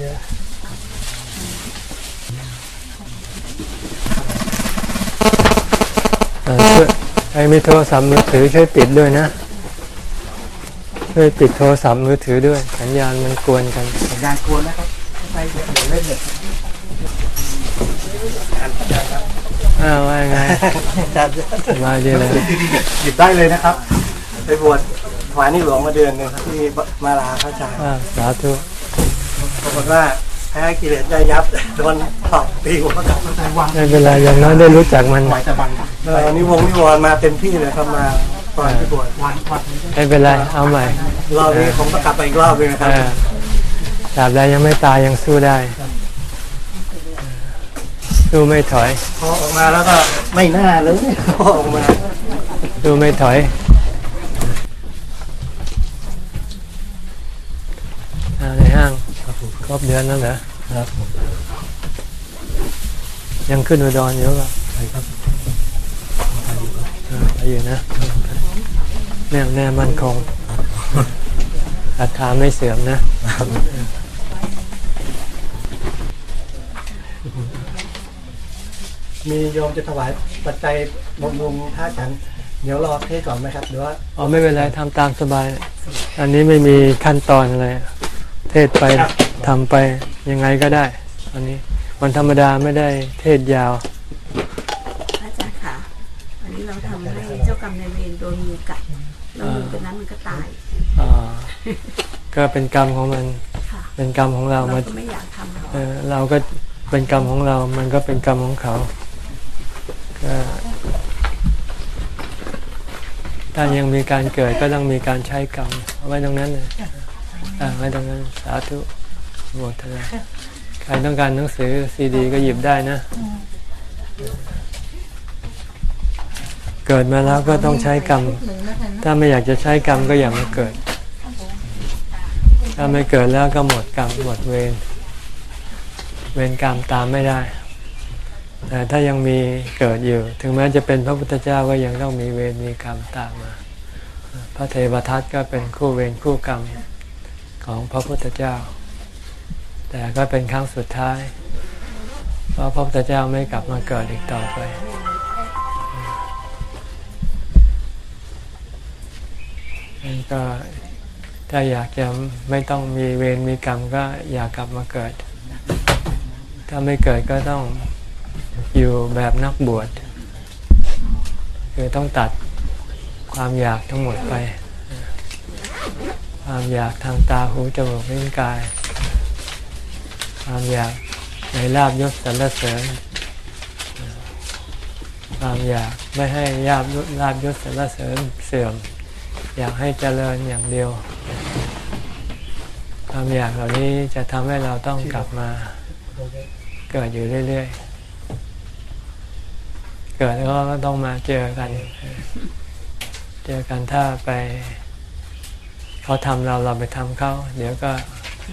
เยอะเอ่อช่วยใครมีโทรศัพท์มือถือช่วยปิดด้วยนะ ช่วยปิดโทรศัพท์มือถือด้วย สัญญาณมันกวนกัน สัญญาณกวนนะครับไปเดี๋ยวเล่นเน็ตอ้าวว่าไงจัดสบายดีเลยหยิบได้เลยนะครับ ไปบวชถวายนี่หลวงมาเดือนหนึงครับที่มาลาพระอาจารย์อ้าวสาธุปรากฏว่าแพ้กิเลสได้ยับโดนตอกตีหัวกลับมาแต่วังไม่เป็นไรอย่างน้อยได้รู้จักมันไหวจะบังเออนิวงศ์นิวรณ์มาเต็มที่เลยครับมาตอนที่บวชวันวันไม่เป็นไรเอาใหม่รอบนี้ผมก็กลับไปอีกรอบหนึงนะครับเออตราบใดยังไม่ตายยังสู้ได้สู้ไม่ถอยพอออกมาแล้วก็ไม่น่าเลยพอออกมาสู้ไม่ถอยอาในห้าง ครบเดือนแล้วเหรอครับยังขึ้นอุดรอยู่ป่ะใช่ครับเออไปอยู่นะแน่วแน่มั่นคงศรัทธาไม่เสื่อมนะมีโยมจะถวายปัจจัยบำรุงท่าฉัน เดี๋ยวรอเทศก่อนไหมครับหรือว่าอ๋อไม่เป็นไรทำตามสบาย อันนี้ไม่มีขั้นตอนอะไร เทศไป ทำไปยังไงก็ได้ อันนี้วันธรรมดาไม่ได้เทศยาวพระอาจารย์ค่ะอันนี้เราทำให้เจ้ากรรมนายเวรโดนงูกัดแล้วงูตัวนั้นมันก็ตายอ่าก็เป็นกรรมของมันค่ะเป็นกรรมของเราเรามาก็ไม่อยากทำหรอกเออเราก็เป็นกรรมของเรา มันก็เป็นกรรมของเขาก็ถ้ายังมีการเกิดก็ต้องมีการใช้กรรมเอาไว้ตรงนั้นเลยอ่าไว้ตรงนั้นสาธุ โมทนาใครต้องการหนังสือซีดี ก็หยิบได้นะ เกิดมาแล้วก็ต้องใช้กรรม ถ้าไม่อยากจะใช้กรรมก็อย่ามาเกิด ถ้าไม่เกิดแล้วก็หมดกรรมหมดเวร เวรกรรมตามไม่ได้แต่ถ้ายังมีเกิดอยู่ ถึงแม้จะเป็นพระพุทธเจ้าก็ยังต้องมีเวรมีกรรมตามมา พระเทวทัตก็เป็นคู่เวรคู่กรรมของพระพุทธเจ้า แต่ก็เป็นครั้งสุดท้าย เพราะพระพุทธเจ้าไม่กลับมาเกิดอีกต่อไปนั่นก็ถ้าอยากจะไม่ต้องมีเวรมีกรรมก็อยากลับมาเกิด ถ้าไม่เกิดก็ต้องอยู่แบบนักบวชคือต้องตัดความอยากทั้งหมดไป ความอยากทางตาหูจมูกลิ้นกาย ความอยากในลาบยศสรรเสริญ ความอยากไม่ให้ยาบยศลาบยศสรรเสริญเสื่อม อยากให้เจริญอย่างเดียว ความอยากเหล่านี้จะทำให้เราต้องกลับมาเกิดอยู่เรื่อยๆ เกิดแล้วก็ต้องมาเจอกัน เจอกันถ้าไป เขาทำเราเราไปทำเขาเดี๋ยวก็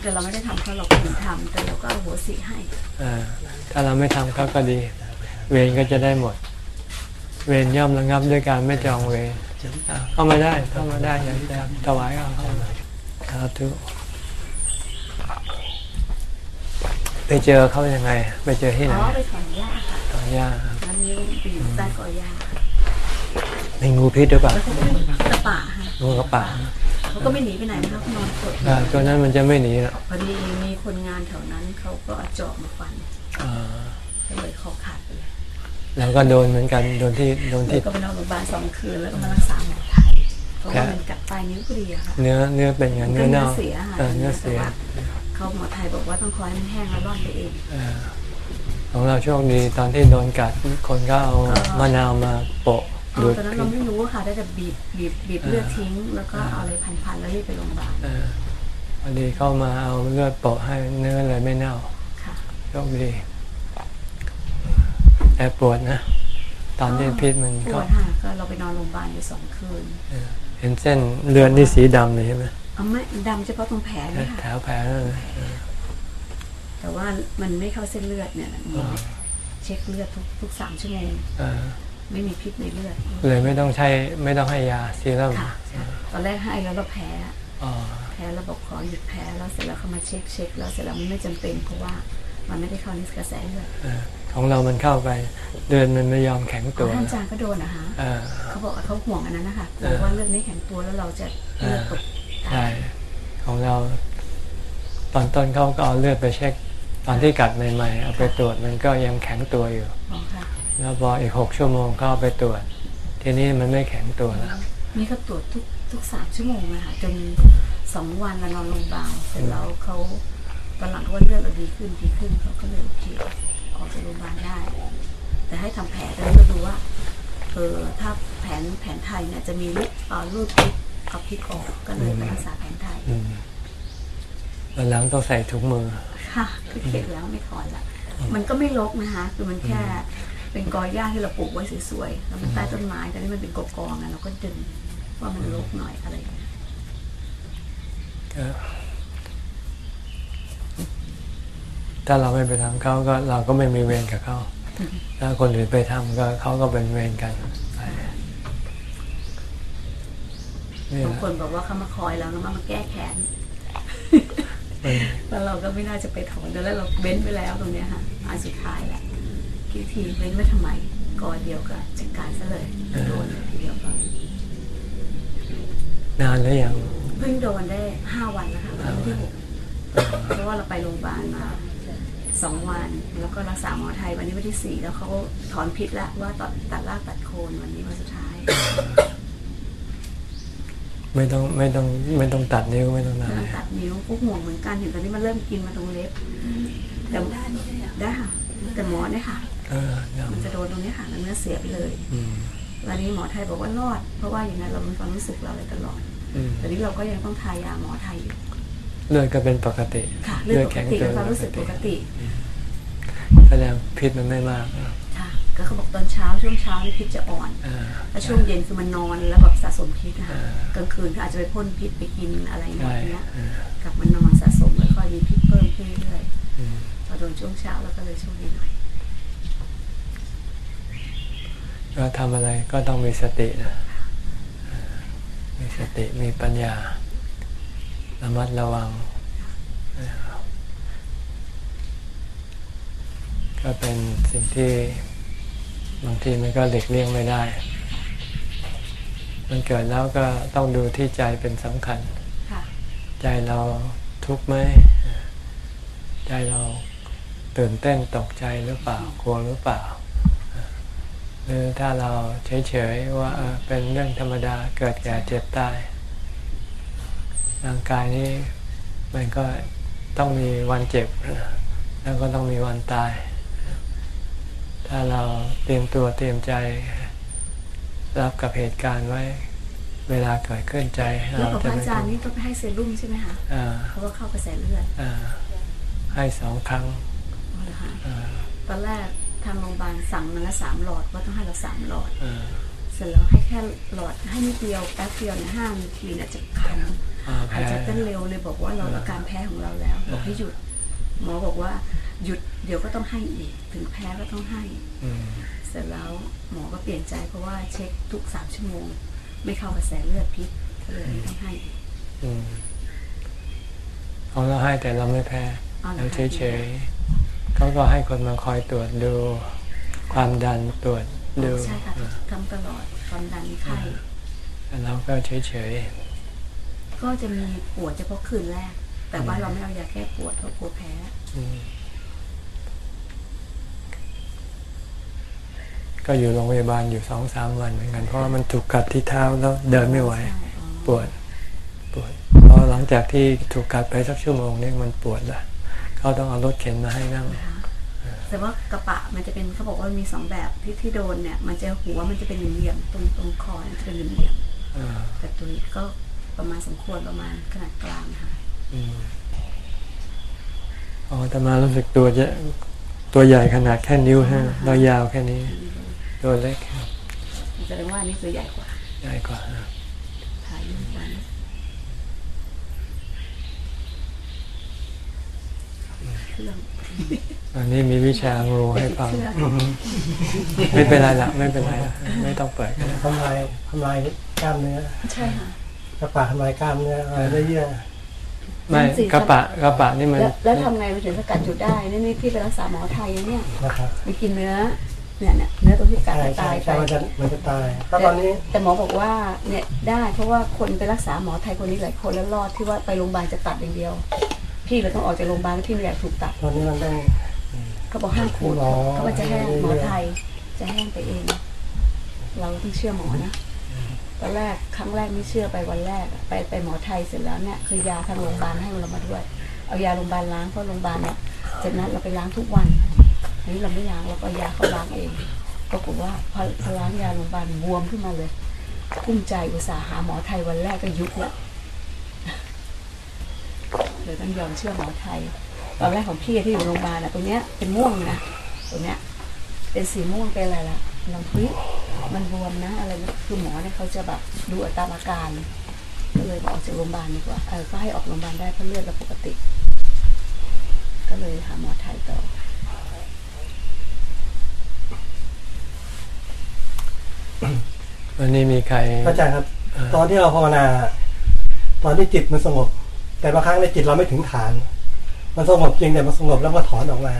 แต่เราไม่ได้ทำเขาเราถึงทำแต่เราก็เอาหัวสีให้เอ่อถ้าเราไม่ทำเขาก็ดี เวรก็จะได้หมด เวรย่อมระงับด้วยการไม่จองเวรอะเข้ามาได้เข้ามาได้อยากจะถวายก็เข้ามาสาธุไปเจอเขายังไง ไปเจอที่ไหนอ๋อไปถอนหญ้าค่ะตอนย่าน้ำนี้ไปอยู่ใต้กอหญ้ามีงูพิษหรือเปล่าตะป่าค่ะงูกระป่า เขาก็ไม่หนีไปไหนนะคะเขานอนกดอ่าตัวนั้นมันจะไม่หนีหรอกพอดีมีคนงานแถวนั้นเขาก็เอาจอบมาฟันอ่าก็เลยคอขาดไปเลยแล้วก็โดนเหมือนกันโดนที่โดนแล้ที่วก็ไปนอนโรงพยาบาลสองคืนแล้วก็มารักษาหมอไทยเพราะว่ามันกัดปลายนิ้วพอดีอะค่ะเนื้อเนื้อเป็นไงมันก็เนื้อเนื้เน่าอเสียค่ะเออเนื้อเสียเขาหมอไทยบอกว่าต้องคอยให้มันแห้งแล้วร่อนไปเองเออของเราโชคดีตอนที่โดนกัดคนก็เอามะนาวมาโปะ เอาดูดตอนนั้นเราไม่รู้ค่ะได้แต่บีบบีบบีบเลือดทิ้ง แล้วก็เอาอะไรพันๆแล้วรีบไปโรงพยาบาลเออพอดีเข้ามาเอาเลือดโปะให้เนื้อเลยไม่เน่าค่ะโชคดีแต่ปวดนะ ตอนที่พิษมันปก็วดค่ะก็เราไปนอนโรงพยาบาลอยู่สองคืนเออเห็นเส้นเลือดนี่สีดำเลยใช่ไหมเอาไม่ดำเฉพาะตรงแผลเนี่ยแถค่ะวแผลนั่นเลยแต่ว่ามันไม่เข้าเส้นเลือดเนี่ยหมอเช็คเลือดทุกทุกสามชั่วโมงเออ ไม่มีพิษในเลือดเลยไม่ต้องใช้ไม่ต้องให้ยาซีรั่มค่ะใช่ตอนแรกให้แล้วเราแพ้อ๋อแพ้พ้แล้วบอกขอหยุดแพ้แล้วเสร็จแล้วเขามาเช็คเช็คแล้วเสร็จแล้วมันไม่จำเป็นเพราะว่ามันไม่ได้เข้าในกระแสเลือดเออของเรามันเข้าไปเดือนมันไม่ยอมแข็งตัวท่านอาจารย์ก็โดนนะคะเออเขาบอกว่าเขาห่วงอันนั้นนะคะกลัเอวอว่าเลือดไม่แข็งตัวแล้วเราจะเลือดตกใช่ของเรา ตอนต้นเขาก็เอาเลือดไปเช็ค ตอนที่กัดใหม่ๆเอาไปตรวจมันก็ยังแข็งตัวอยู่อ๋อค่ะ แล้วพออีกหกชั่วโมงเขาเอาไปตรวจ ทีนี้มันไม่แข็งตัวแล้วนี่เขาตรวจทุกทุกสามชั่วโมงนะคะจนสองวันเรานอนโรงพยาบาลเสร็จแล้วเขาตอนหลังเขาว่าเลือดเราดีขึ้นดีขึ้นเขาก็เลยโอเคออกจากโรงพยาบาลได้ แต่ให้ทำแผลแต่เราดูว่าเออถ้าแผนแผนไทยเนี่ยจะมีรูปเอ่อรูดพิษกับพิษออกก็เลยไปรักษาแผนไทยอืมวันหลังต้องใส่ถุงมือ ค่ะคือเข็ดแล้วไม่ถอนละมันก็ไม่รกนะคะคือมันแค่ เป็นกอหญ้าที่เราปลูกไว้สวยๆแล้วมันใต้ต้นไม้แต่นี่มันเป็นกอกองๆอะเราก็ดึงว่ามันรกหน่อยอะไรอย่างเงี้ยก็ถ้าเราไม่ไปทำเขาก็เราก็ไม่มีเวรกับเขาถ้าคนอื่นไปทำก็เขาก็เป็นเวรกันไปนี่แหบางละคนบอกว่าเขามาคอยเราแล้วมามาแก้แค้นมันแล้วเราก็ไม่น่าจะไปถอนเดี๋ยวแล้วเราเว้นไปแล้วตรงเนี้ยค่ะอันสุดท้ายแหละ คิดทีเว้นไว้ทำไมกอเดียวก็จัดการซะเลยโดนเลยทีเดียวก็นานแล้วยังเพิ่งโดนได้ห้าวันแล้วค่ะวันที่หกเพราะว่าเราไปโรงพยาบาลมาสองวัน แล้วก็รักษาหมอไทยวันนี้วันที่สี่แล้วเขาถอนพิษแล้วว่าตัดตัดรากตัดโคนวันนี้วันสุดท้าย ไม่ต้องไม่ต้องไม่ต้องตัดนิ้วไม่ต้องกำอะไรลังตัดนิ้วพวกห่วงเหมือนกันเห็นตอนนี้มันเริ่มกินมาตรงเล็บแต่ได้ค่ะแต่หมอเนี่ยค่ะเออยัง มันจะโดนตรงนี้ค่ะแล้วเนื้อเสียไปเลยอืมวันนี้หมอไทยบอกว่ารอด เพราะว่าอย่างนั้นเรามีความรู้สึกเราเลยตลอดอืมแต่นี้เราก็ยังต้องทายาหมอไทยอยู่เลือดก็เป็นปกติค่ะเลือดปกติเป็นความรู้สึกปกติแสดงพิษมันไม่มากอะค่ะก็เขาบอกตอนเช้าช่วงเช้านี่พิษจะอ่อนอ่าแล้วช่วงเย็นคือมันนอนแล้วแบบสะสมพิษนะคะอ่ากลางคืนก็อาจจะไปพ่นพิษไปกินอะไรแบใช่บเนี้ยอ่ากลับมานอนสะสมแล้วค่อยมีพิษเพิ่มขึ้นเรื่อยอืมๆพอโดนช่วงเช้าแล้วก็เลยโช่วงนี้หน่อย ก็ทำอะไรก็ต้องมีสตินะอ่ามีสติมีปัญญาระมัดระวังนะครับก็เป็นสิ่งที่บางทีมันก็หลีกเลี่ยงไม่ได้ มันเกิดแล้วก็ต้องดูที่ใจเป็นสำคัญค่ะใจเราทุกข์ไหม ใจเราตื่นเต้นตกใจหรือเปล่ากลัวหรือเปล่า หรือถ้าเราเฉยๆว่าเออเป็นเรื่องธรรมดาเกิดแก่เจ็บตาย ร่างกายนี้มันก็ต้องมีวันเจ็บ แล้วก็ต้องมีวันตาย ถ้าเราเตรียมตัวเตรียมใจ รับกับเหตุการณ์ไว้เวลาเกิดขึ้นใจแล้วเรากับพจะระไม่อาจารย์ทุกข์นี่ต้องไปให้เซรุ่มใช่ไหมคะอ่าเพราะว่าเข้ากระแสเลือดอ่าให้สองครั้งเหรอคะอ่าตอนแรก ทางโรงพยาบาลสั่งมาละสามหลอดว่าต้องให้เราสามหลอดอ่าเสร็จแล้วให้แค่หลอดให้นิดเดียวแป๊บเดียวเนี่ยห้านาทีเนี่ยจะคันอ่าหายแพ้ใจเต้นเร็วเลยบอกว่าเราอาการแพ้ของเราแล้วบอกให้หยุดหมอบอกว่าหยุดเดี๋ยวก็ต้องให้อีก ถึงแพ้ก็ต้องให้อืมเสร็จแล้วหมอก็เปลี่ยนใจเพราะว่าเช็คทุกสามชั่วโมง ไม่เข้ากระแสเลือดพิษก็เลยไม่ต้องให้อีกอืมของเราให้แต่เราไม่แพ้อ๋อเหรเราอคะเฉยๆ เขาก็ให้คนมาคอยตรวจดูความดันตรวจดูใช่ค่ะทำตลอดความดันไข้แต่เราก็เฉยก็จะมีปวดเฉพาะคืนแรก แต่ว่าเราไม่เอายาแก้ปวดเพราะกลัวแพ้ๆอืมก็อยู่โรงพยาบาลอยู่สองสามวันเหมือนกัน เพราะว่ามันถูกกัดที่เท้าแล้วเดินไม่ไหวใช่อ๋อปวดปวดพอหลังจากที่ถูกกัดไปสักชั่วโมงนี่มันปวดละ เขาต้องเอารถเข็นมาให้นั่งนะคะแต่ว่ากระปะมันจะเป็นเขาบอกว่ามีสองแบบที่ที่โดนเนี่ย มันจะหัวมันจะเป็นเหลี่ยมๆตรงตรงคอเนี่ยจะเป็นเหลี่ยมอ่าๆแต่ตัวนี้ก็ประมาณสมควรประมาณขนาดกลางค่ะอืมอ๋อแต่มารู้สึกตัวจะตัวใหญ่ขนาดแค่นิ้วฮะเรายาวแค่นี้ ตัวเล็กแสดงว่าอันนี้ตัวใหญ่กว่า ใหญ่กว่า ถ่ายรูปไว้ เครื่อง อันนี้มีวิชางูให้ฟังเครื่องไม่เป็นไรละไม่เป็นไรละไม่ต้องเปิดก็ได้ทำลายทำลายกล้ามเนื้อ ใช่ค่ะกระปาทำลายกล้ามเนื้ออะไรได้เยื่อไม่นั่นสิกระปะกระปะนี่มันแล้วแล้วทำไงมันถึงสกัดจุดได้ นี่นี่พี่ไปรักษาหมอไทยนะเนี่ยนะครับไปกินเนื้อเนี่ยเนี่ยเนื้อตัวที่กัดใช่ตาใช่ยไปใช่มันจะมันจะตายแล้วตอนนี้แต่หมอบอกว่าเนี่ยได้เพราะว่าคนไปรักษาหมอไทยคนนี้หลายคนแล้วรอดที่ว่าไปโรงพยาบาลจะตัดอย่างเดียว พี่เลยต้องออกจากโรงพยาบาลแล้วพี่ไม่อยากถูกตัดตอนนี้มันต้อง เขาบอกห้ามขูดอ๋อ เขาว่าจะแห้งหมอไทยจะแห้งไปเอง เราต้องเชื่อหมอนะตอนแรกครั้งแรกไม่เชื่อไปวันแรกอะไปไปหมอไทยเสร็จแล้วเนี่ยคือยาทางโรงพยาบาลให้เรามาด้วย เอายาโรงพยาบาลล้างเพราะโรงพยาบาลเนี่ยจากนั้นเราไปล้างทุกวันอันนี้เราไม่ล้างเราก็เอายาเขาล้างเองปรากฏว่าพอพอล้างยาโรงพยาบาลบวมขึ้นมาเลยกุ้มใจอุตส่าห์หาหมอไทยวันแรกก็ยุบละ เลยต้องยอมเชื่อหมอไทย ตอนแรกของพี่ที่อยู่โรงพยาบาลอะตรงเนี้ยเป็นม่วงนะตรงเนี้ยเป็นสีม่วงเป็นอะไรล่ะลองเฮ้ยมันบวมนะอะไรนะคือหมอเนี่ยเขาจะแบบดูตามอาการก็เลยบอกออกจากโรงพยาบาลดีกว่าเออก็ให้ออกโรงพยาบาลได้เพราะเลือดเราปกติ ก็เลยหาหมอไทยต่อวันนี้มีใครเข้าใจครับ ตอนที่เราภาวนา ตอนที่จิตมันสงบ แต่บางครั้งในจิตเราไม่ถึงฐาน มันสงบจริงแต่มันสงบแล้วก็ถอนออกมา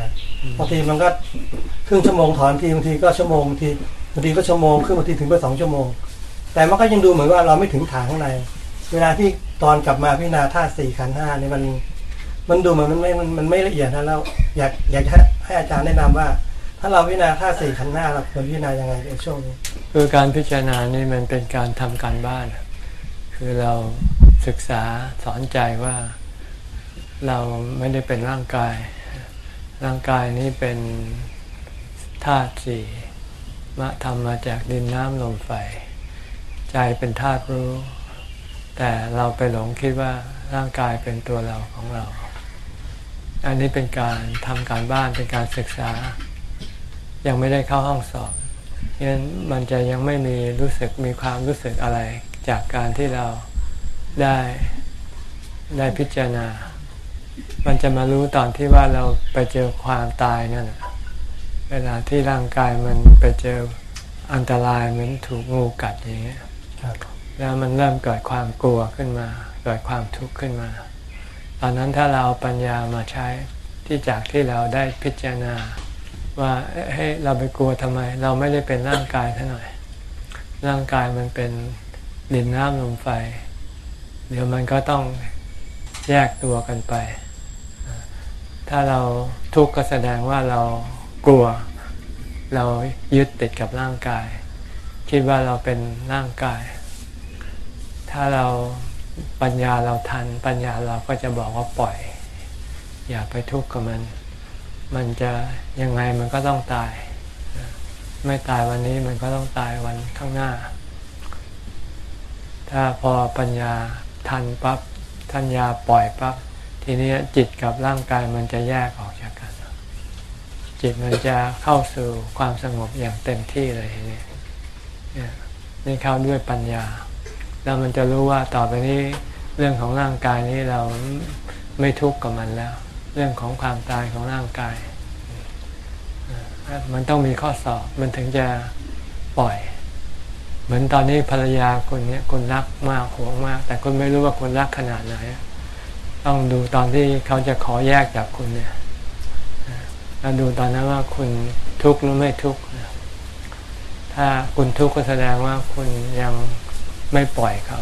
บางทีมันก็ครึ่งชั่วโมงถอนทีบางทีก็ชั่วโมงบางทีบางทีก็ชั่วโมงครึ่งบางทีถึงไปสองชั่วโมง แต่มันก็ยังดูเหมือนว่าเราไม่ถึงฐานข้างใน เวลาที่ตอนกลับมาพิจารณาธาตุสี่ขันธ์ห้าเนี่ยมัน มันดูเหมือนมันไม่มันไม่ละเอียดนะแล้วอยากอยากให้ให้อาจารย์แนะนำว่าถ้าเราพิจารณาธาตุสี่ขันธ์ห้าเราควรพิจารณายังไงในช่วงนี้คือการพิจารณานี่มันเป็นการทำการบ้าน คือเรา ศึกษาสอนใจว่าเราไม่ได้เป็นร่างกาย ร่างกายนี้เป็นธาตุสี่มาทำมาจากดินน้ำลมไฟ ใจเป็นธาตุรู้ แต่เราไปหลงคิดว่าร่างกายเป็นตัวเราของเรา อันนี้เป็นการทำการบ้านเป็นการศึกษา ยังไม่ได้เข้าห้องสอบนั้นมันจะยังไม่มีรู้สึกมีความรู้สึกอะไรจากการที่เรา ได้ได้พิจารณา มันจะมารู้ตอนที่ว่าเราไปเจอความตายนั่นน่ะเวลาที่ร่างกายมันไปเจออันตรายเหมือนถูกงูกัดอย่างเงี้ยครับแล้วมันเริ่มเกิดความกลัวขึ้นมา เกิดความทุกข์ขึ้นมา ตอนนั้นถ้าเราเอาปัญญามาใช้ที่จากที่เราได้พิจารณา ว่าเอ๊ะให้เราไปกลัวทำไม เราไม่ได้เป็นร่างกายเท่าหน่อย ร่างกายมันเป็นดินน้ำลมไฟ เดี๋ยวมันก็ต้องแยกตัวกันไป ถ้าเราทุกข์ก็แสดงว่าเรากลัว เรายึดติดกับร่างกาย คิดว่าเราเป็นร่างกาย ถ้าเราปัญญาเราทัน ปัญญาเราก็จะบอกว่าปล่อย อย่าไปทุกข์กับมัน มันจะยังไงมันก็ต้องตาย ไม่ตายวันนี้มันก็ต้องตายวันข้างหน้า ถ้าพอปัญญา ทันปับ๊บทัญญาปล่อยปับ๊บทีนี้จิตกับร่างกายมันจะแยกออกจากกัน จิตมันจะเข้าสู่ความสงบอย่างเต็มที่เลยทีนี้เนี่ยนี่เข้าด้วยปัญญา แล้วมันจะรู้ว่าต่อไปนี้เรื่องของร่างกายนี้เราไม่ทุกข์กับมันแล้ว เรื่องของความตายของร่างกาย มันต้องมีข้อสอบมันถึงจะปล่อย เหมือนตอนนี้ภรรยาคนนี้คุณรักมากหวงมาก แต่คุณไม่รู้ว่าคุณรักขนาดไหน ต้องดูตอนที่เขาจะขอแยกจากคุณเนี่ยแล้วดูตอนนั้นว่าคุณทุกข์หรือไม่ทุกข์ถ้าคุณทุกข์ก็แสดงว่าคุณยังไม่ปล่อยเขา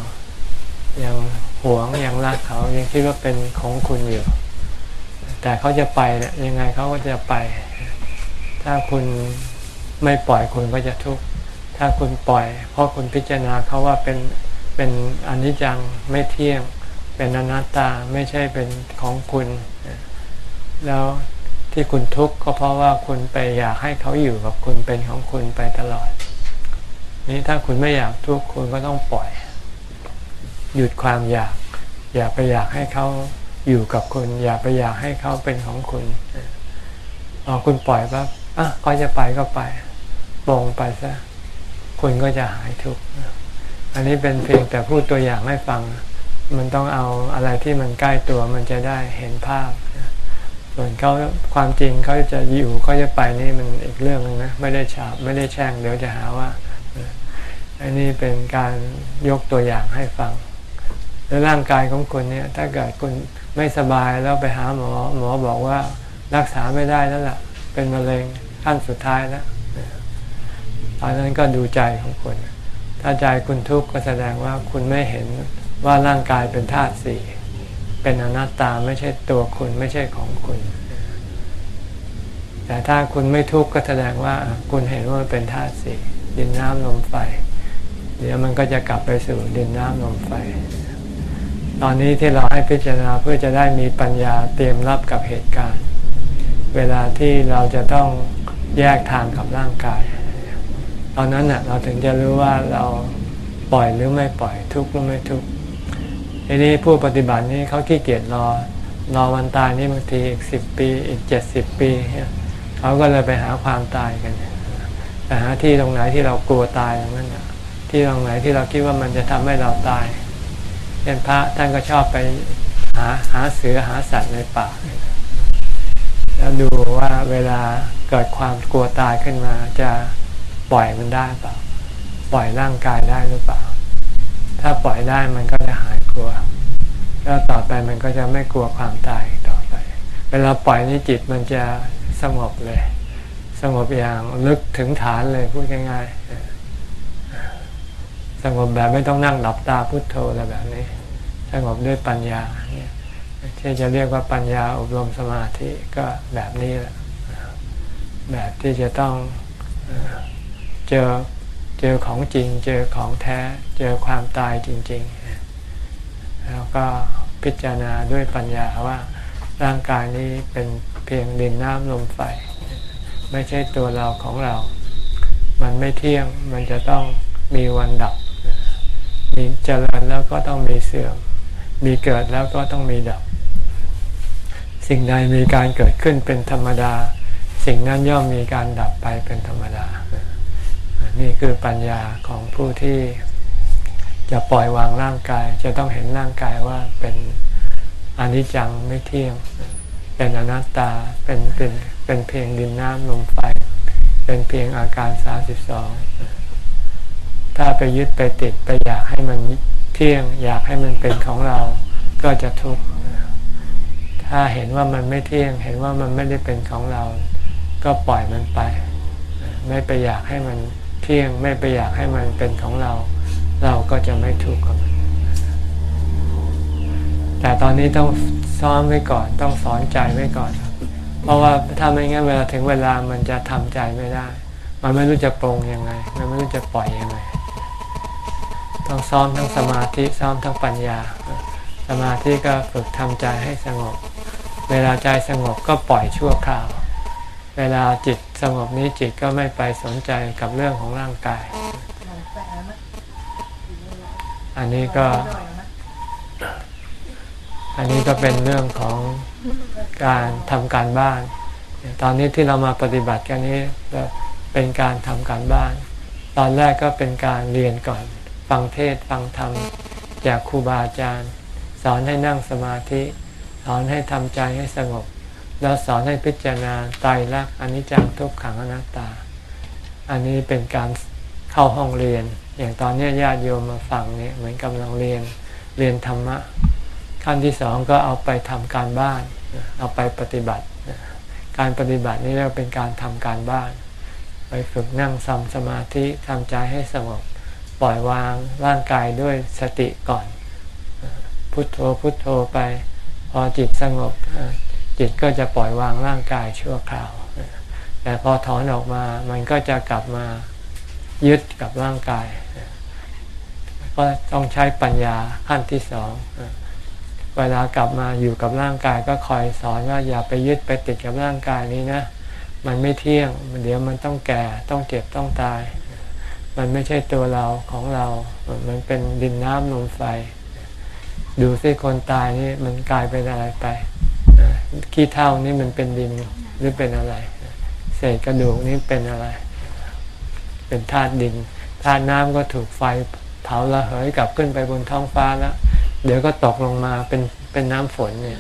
ยังหวงยังรักเขายังคิดว่าเป็นของคุณอยู่ แต่เขาจะไปเนี่ยยังไงเขาก็จะไป ถ้าคุณไม่ปล่อยคุณก็จะทุกข์ ถ้าคุณปล่อย เพราะคุณพิจารณาเขาว่าเป็นเป็นอนิจจังไม่เที่ยง เป็นอนัตตาไม่ใช่เป็นของคุณ แล้วที่คุณทุกข์ก็เพราะว่าคุณไปอยากให้เขาอยู่กับคุณเป็นของคุณไปตลอด นี้ถ้าคุณไม่อยากทุกข์คุณก็ต้องปล่อย หยุดความอยาก อย่าไปอยากให้เขาอยู่กับคุณ อย่าไปอยากให้เขาเป็นของคุณพอคุณปล่อยปั๊บอะก็จะไปก็ไปปลงไปซะ คุณก็จะหายทุกข์อันนี้เป็นเพียงแต่พูดตัวอย่างให้ฟัง มันต้องเอาอะไรที่มันใกล้ตัวมันจะได้เห็นภาพ ส่วนเขาความจริงเขาจะอยู่เขาจะไปนี่มันอีกเรื่องนึงนะไม่ได้ฉาบไม่ได้แช่งเดี๋ยวจะหาว่า อันนี้เป็นการยกตัวอย่างให้ฟังแล้วร่างกายของคุณเนี่ย ถ้าเกิดคุณไม่สบายแล้วไปหาหมอ หมอบอกว่ารักษาไม่ได้แล้วล่ะ เป็นมะเร็งขั้นสุดท้ายแล้ว ตอนนั้นก็ดูใจของคุณ ถ้าใจคุณทุกข์ก็แสดงว่าคุณไม่เห็นว่าร่างกายเป็นธาตุสี่เป็นอนัตตาไม่ใช่ตัวคุณไม่ใช่ของคุณ แต่ถ้าคุณไม่ทุกข์ก็แสดงว่าคุณเห็นว่าเป็นธาตุสี่ดินน้ำลมไฟ เดี๋ยวมันก็จะกลับไปสู่ดินน้ำลมไฟ ตอนนี้ที่เราให้พิจารณาเพื่อจะได้มีปัญญาเตรียมรับกับเหตุการณ์ เวลาที่เราจะต้องแยกทางกับร่างกาย ตอนนั้นเน่ะเราถึงจะรู้ว่าเราปล่อยหรือไม่ปล่อยทุกข์หรือไม่ทุกข์ทีนี้ผู้ปฏิบัตินี้เขาขี้เกียจรอรอวันตายนี่บางทีอีกสิบปีอีกเจ็ดสิบปีเขาก็เลยไปหาความตายกันไปหาที่ตรงไหนที่เรากลัวตายอย่นั้นที่ตรงไหนที่เราคิดว่ามันจะทำให้เราตายเช่นพระท่านก็ชอบไปหาหาเสือหาสัตว์ในป่าแล้วดูว่าเวลาเกิดความกลัวตายขึ้นมาจะ ปล่อยมันได้เปล่า ปล่อยร่างกายได้หรือเปล่า ถ้าปล่อยได้มันก็จะหายกลัว แล้วต่อไปมันก็จะไม่กลัวความตายต่อไป เวลาปล่อยนี่จิตมันจะสงบเลย สงบอย่างลึกถึงฐานเลยพูดง่ายๆ สงบแบบไม่ต้องนั่งหลับตาพุโทโธอะไรแบบนี้ สงบด้วยปัญญาเนี่ยที่จะเรียกว่าปัญญาอบรมสมาธิก็แบบนี้แหละแบบที่จะต้อง เจอเจอของจริง เจอของแท้ เจอความตายจริง ๆ แล้วก็พิจารณาด้วยปัญญาว่าร่างกายนี้เป็นเพียงดินน้ำลมไฟ ไม่ใช่ตัวเราของเรา มันไม่เที่ยงมันจะต้องมีวันดับ มีเจริญแล้วก็ต้องมีเสื่อม มีเกิดแล้วก็ต้องมีดับ สิ่งใดมีการเกิดขึ้นเป็นธรรมดา สิ่งนั้นย่อมมีการดับไปเป็นธรรมดา นี่คือปัญญาของผู้ที่จะปล่อยวางร่างกาย จะต้องเห็นร่างกายว่าเป็นอนิจจังไม่เที่ยง เป็นอนัตตาเป็นเป็นเป็นเพียงดินน้ำลมไฟ เป็นเพียงอาการสาสิบสองถ้าไปยึดไปติดไปอยากให้มันเที่ยง อยากให้มันเป็นของเราก็จะทุกข์ถ้าเห็นว่ามันไม่เที่ยง เห็นว่ามันไม่ได้เป็นของเรา ก็ปล่อยมันไป ไม่ไปอยากให้มัน เที่ยงไม่ไปอยากให้มันเป็นของเรา เราก็จะไม่ทุกข์กับมันแต่ตอนนี้ต้องซ้อมไว้ก่อน ต้องสอนใจไว้ก่อน เพราะว่าถ้าไม่งั้นเวลาถึงเวลามันจะทำใจไม่ได้ มันไม่รู้จะปรงยังไง มันไม่รู้จะปล่อยยังไง ต้องซ้อมทั้งสมาธิซ้อมทั้งปัญญา สมาธิก็ฝึกทำใจให้สงบ เวลาใจสงบก็ปล่อยชั่วคราว เวลาจิต สงบนี้จิตก็ไม่ไปสนใจกับเรื่องของร่างกาย อันนี้ก็ อันนี้ก็เป็นเรื่องของการทำการบ้าน ตอนนี้ที่เรามาปฏิบัติกันนี้เป็นการทำการบ้าน ตอนแรกก็เป็นการเรียนก่อน ฟังเทศฟังธรรมจากครูบาอาจารย์ สอนให้นั่งสมาธิ สอนให้ทำใจให้สงบ แล้วสอนให้พิจารณาตายรักอนิจจังทุกขังอนัตตา อันนี้เป็นการเข้าห้องเรียน อย่างตอนนี้ญาติโยมมาฟังนี่เหมือนกำลังเรียนเรียนธรรมะ ขั้นที่สองก็เอาไปทำการบ้าน เอาไปปฏิบัติ การปฏิบัตินี้เรียกเป็นการทำการบ้าน ไปฝึกนั่งสัมสมาธิทำใจให้สงบปล่อยวางร่างกายด้วยสติก่อน พุทโธพุทโธไป พอจิตสงบ จิตก็จะปล่อยวางร่างกายชั่วคราว แต่พอถอนออกมามันก็จะกลับมายึดกับร่างกาย ก็ต้องใช้ปัญญาขั้นที่สองเวลากลับมาอยู่กับร่างกายก็คอยสอนว่าอย่าไปยึดไปติดกับร่างกายนี้นะ มันไม่เที่ยงเดี๋ยวมันต้องแก่ต้องเจ็บต้องตาย มันไม่ใช่ตัวเราของเรา มันเป็นดินน้ำลมไฟ ดูสิคนตายนี่มันกลายเป็นอะไรไป ขี้เท่านี่มันเป็นดินหรือเป็นอะไร เศษกระดูกนี่เป็นอะไร เป็นธาตุดินธาตุน้ำก็ถูกไฟเผาระเหยกลับขึ้นไปบนท้องฟ้าแล้วเดี๋ยวก็ตกลงมาเป็นเป็นน้ำฝนเนี่ย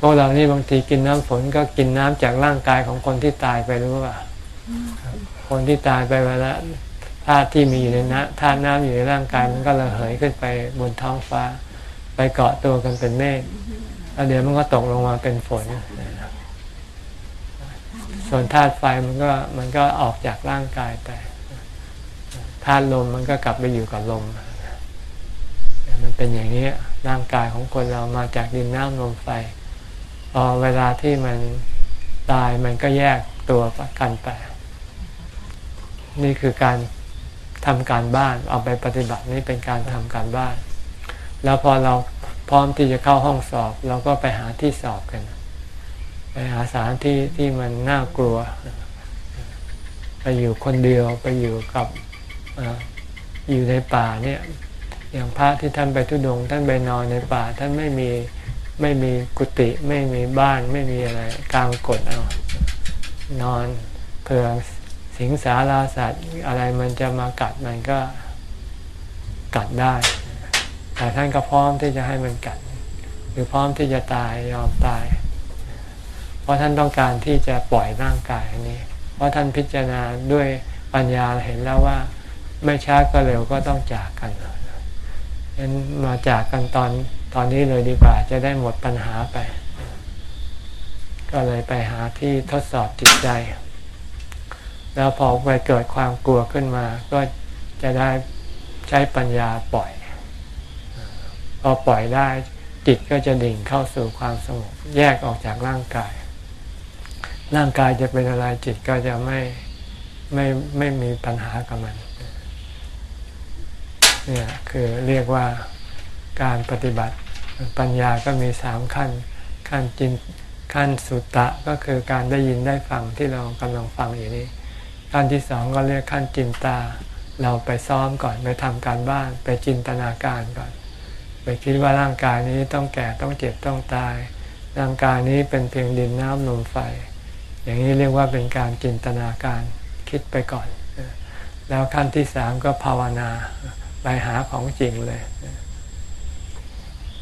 พวกเรานี่บางทีกินน้ำฝนก็กินน้ำจากร่างกายของคนที่ตายไปรู้ป่ะคนที่ตายไปไปแล้วธาตุที่มีอยู่ในน้ำธาตุน้ำอยู่ในร่างกายมันก็ระเหยขึ้นไปบนท้องฟ้า ไปเกาะตัวกันเป็นเมฆ แล้วเดี๋ยวมันก็ตกลงมาเป็นฝน ส่วนธาตุไฟมันก็มันก็ออกจากร่างกายไปธาตุลมมันก็กลับไปอยู่กับลม มันเป็นอย่างนี้ร่างกายของคนเรามาจากดินน้ำลมไฟพอเวลาที่มันตายมันก็แยกตัวกันไป นี่คือการทำการบ้านเอาไปปฏิบัตินี่เป็นการทำการบ้าน แล้วพอเรา พร้อมที่จะเข้าห้องสอบ เราก็ไปหาที่สอบกัน ไปหาสถานที่ที่มันน่ากลัว ไปอยู่คนเดียวไปอยู่กับออยู่ในป่าเนี่ย อย่างพระที่ท่านไปทุดง ท่านไปนอนในป่า ท่านไม่มีไม่มีกุฏิไม่มีบ้านไม่มีอะไรกลางกดเอานอนเพื่อสิงสาราสัตว์อะไรมันจะมากัดมันก็กัดได้ แต่ท่านก็พร้อมที่จะให้มันกัดหรือพร้อมที่จะตายยอมตาย เพราะท่านต้องการที่จะปล่อยร่างกายอันนี้ เพราะท่านพิจารณาด้วยปัญญาเห็นแล้วว่า ไม่ช้าก็เร็วก็ต้องจากกันงั้นมาจากกันตอนตอนนี้เลยดีกว่าจะได้หมดปัญหาไป ก็เลยไปหาที่ทดสอบจิตใจ แล้วพอไปเกิดความกลัวขึ้นมา ก็จะได้ใช้ปัญญาปล่อย อปล่อยได้จิตก็จะดิ่งเข้าสู่ความสงบแยกออกจากร่างกาย ร่างกายจะเป็นอะไรจิตก็จะไม่ไม่ไม่มีปัญหากับมันเนี่ยคือเรียกว่าการปฏิบัติปัญญาก็มีสามขั้น ขั้นจินขั้นสุตตะก็คือการได้ยินได้ฟังที่เรากำลังฟังอยู่นี้ขั้นที่สองก็เรียกขั้นจินตา เราไปซ้อมก่อนไปทำการบ้านไปจินตนาการก่อน ไปคิดว่าร่างกายนี้ต้องแก่ต้องเจ็บต้องตาย ร่างกายนี้เป็นเพียงดินน้ำลมไฟ อย่างนี้เรียกว่าเป็นการจินตนาการคิดไปก่อน แล้วขั้นที่สามก็ภาวนาไปหาของจริงเลย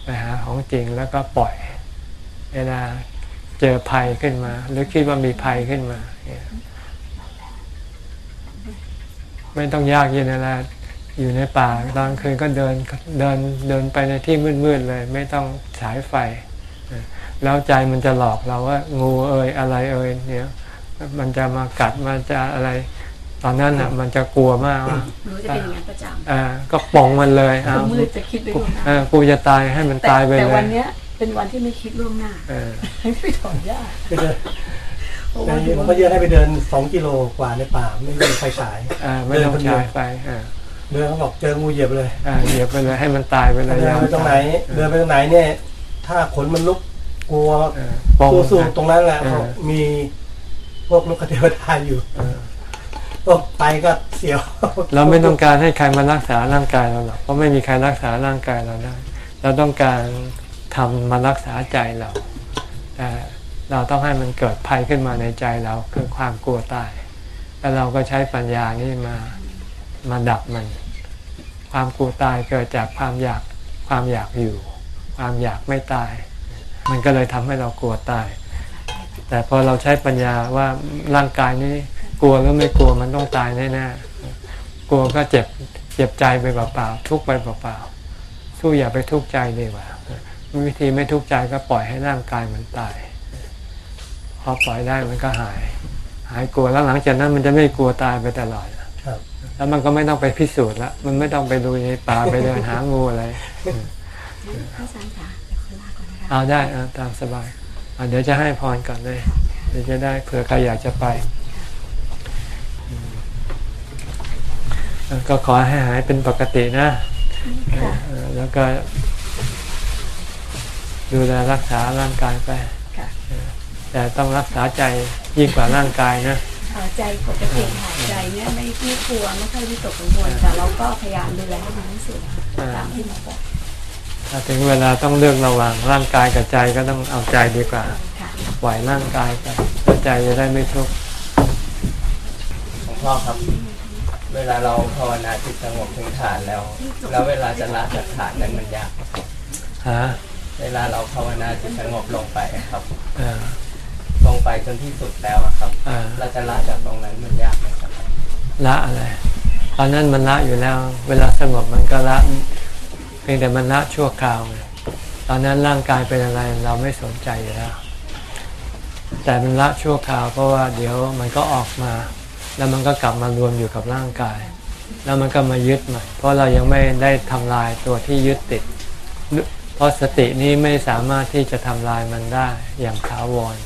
ไปหาของจริงแล้วก็ปล่อย เวลาเจอภัยขึ้นมา หรือคิดว่ามีภัยขึ้นมา ไม่ต้องยากเย็นอะไร อยู่ในป่าตอนคืนก็เดินเดินเดินไปในที่มืดๆเลย ไม่ต้องฉายไฟ แล้วใจมันจะหลอกเราว่า งูเอ่ยอะไรเอ่ยเนี่ยมันจะมากัดมันจะอะไร ตอนนั้นอะ มันจะกลัวมากว่าหนูจะเป็นอย่างนั้นประจำอ่าก็ป่องมันเลยเอามืดจะคิดไปล่วงหน้าเออกูจะตายให้มันแต่ตายไปแต่เลยวันเนี้ยเป็นวันที่ไม่คิดล่วงหน้าเออไม่ถอนยากไปเดินเพราะในว่านี้ผมก็เยอะให้ไปเดินสองกิโลกว่าในป่า ไม่มีไฟฉายอ่าไม่ต้องใช้ไฟอ่า เดินเขาบอกเจองูเหยียบเลยอ่าเหยียบไปเลยให้มันตายไปเลยเดินไปตรงไหน เดินไปตรงไหนเนี่ย ถ้าขนมันลุกกลัวเออปองตัวสูงตรงนั้นแหละเออเขามีพวกลูกคเทวดาอยู่เออตกไปก็เสียว เราไม่ต้องการให้ใครมารักษาร่างกายเราหรอกเพราะไม่มีใครรักษาร่างกายเราได้ เราต้องการทำมารักษาใจเราแต่เราต้องให้มันเกิดภัยขึ้นมาในใจเราคือความกลัวตาย แล้วเราก็ใช้ปัญญานี่มามาดับมัน ความกลัวตายเกิดจากความอยากความอยากอยู่ ความอยากไม่ตาย มันก็เลยทำให้เรากลัวตาย แต่พอเราใช้ปัญญาว่าร่างกายนี้กลัวหรือไม่กลัวมันต้องตายแน่ๆกลัวก็เจ็บเจ็บใจไปเปล่าๆทุกไปเปล่าๆสู้อย่าไปทุกข์ใจดีกว่าวิธีไม่ทุกข์ใจก็ปล่อยให้ร่างกายมันตายพอปล่อยได้มันก็หาย หายกลัวแล้วหลังจากนั้นมันจะไม่กลัวตายไปตลอด แล้วมันก็ไม่ต้องไปพิสูจน์ละมันไม่ต้องไปดูในป่าไปเดินหางูอะไรพระอาจารย์คะเดี๋ยวขอลาก่อนนะคะเอาได้เอาตามสบายอะเดี๋ยวจะให้พรก่อนเลยเดี๋ยวจะได้เผื่อใครอยากจะไปอืมก็ขอให้หายเป็นปกตินะค่ะเออแล้วก็ ดูแลรักษาร่างกายไปค่ะแต่ต้องรักษาใจยิ่งกว่าร่างกายนะ หายใจปกติหายใจเนี่ยไม่ไม่กลัวไม่ค่อยวิตกกังวลแต่เราก็พยายามดูแลให้ดีที่สุดตามที่หมอบอกถ้าถึงเวลาต้องเลือกระหว่างร่างกายกับใจก็ต้องเอาใจดีกว่า ค่ะ ปล่อยร่างกายไปแล้วใจจะได้ไม่ทุกข์หลวงพ่อครับ เวลาเราภาวนาจิตสงบถึงฐานแล้ว แล้วเวลาจะละจากฐานนั้นมันยากไหมฮะเวลาเราภาวนาจิตสงบลงไปอะครับ เออ ลงไปจนที่สุดแล้วอะครับอ่าเราจะละจากตรงนั้นมันยากไหมครับละอะไรตอนนั้นมันละอยู่แล้ว เวลาสงบมันก็ละเพียงแต่มันละชั่วคราวไงตอนนั้นร่างกายเป็นอะไรเราไม่สนใจอยู่แล้ว แต่มันละชั่วคราวเพราะว่าเดี๋ยวมันก็ออกมา แล้วมันก็กลับมารวมอยู่กับร่างกาย แล้วมันก็มายึดใหม่ เพราะเรายังไม่ได้ทำลายตัวที่ยึดติด เพราะสตินี้ไม่สามารถที่จะทำลายมันได้อย่างถาวร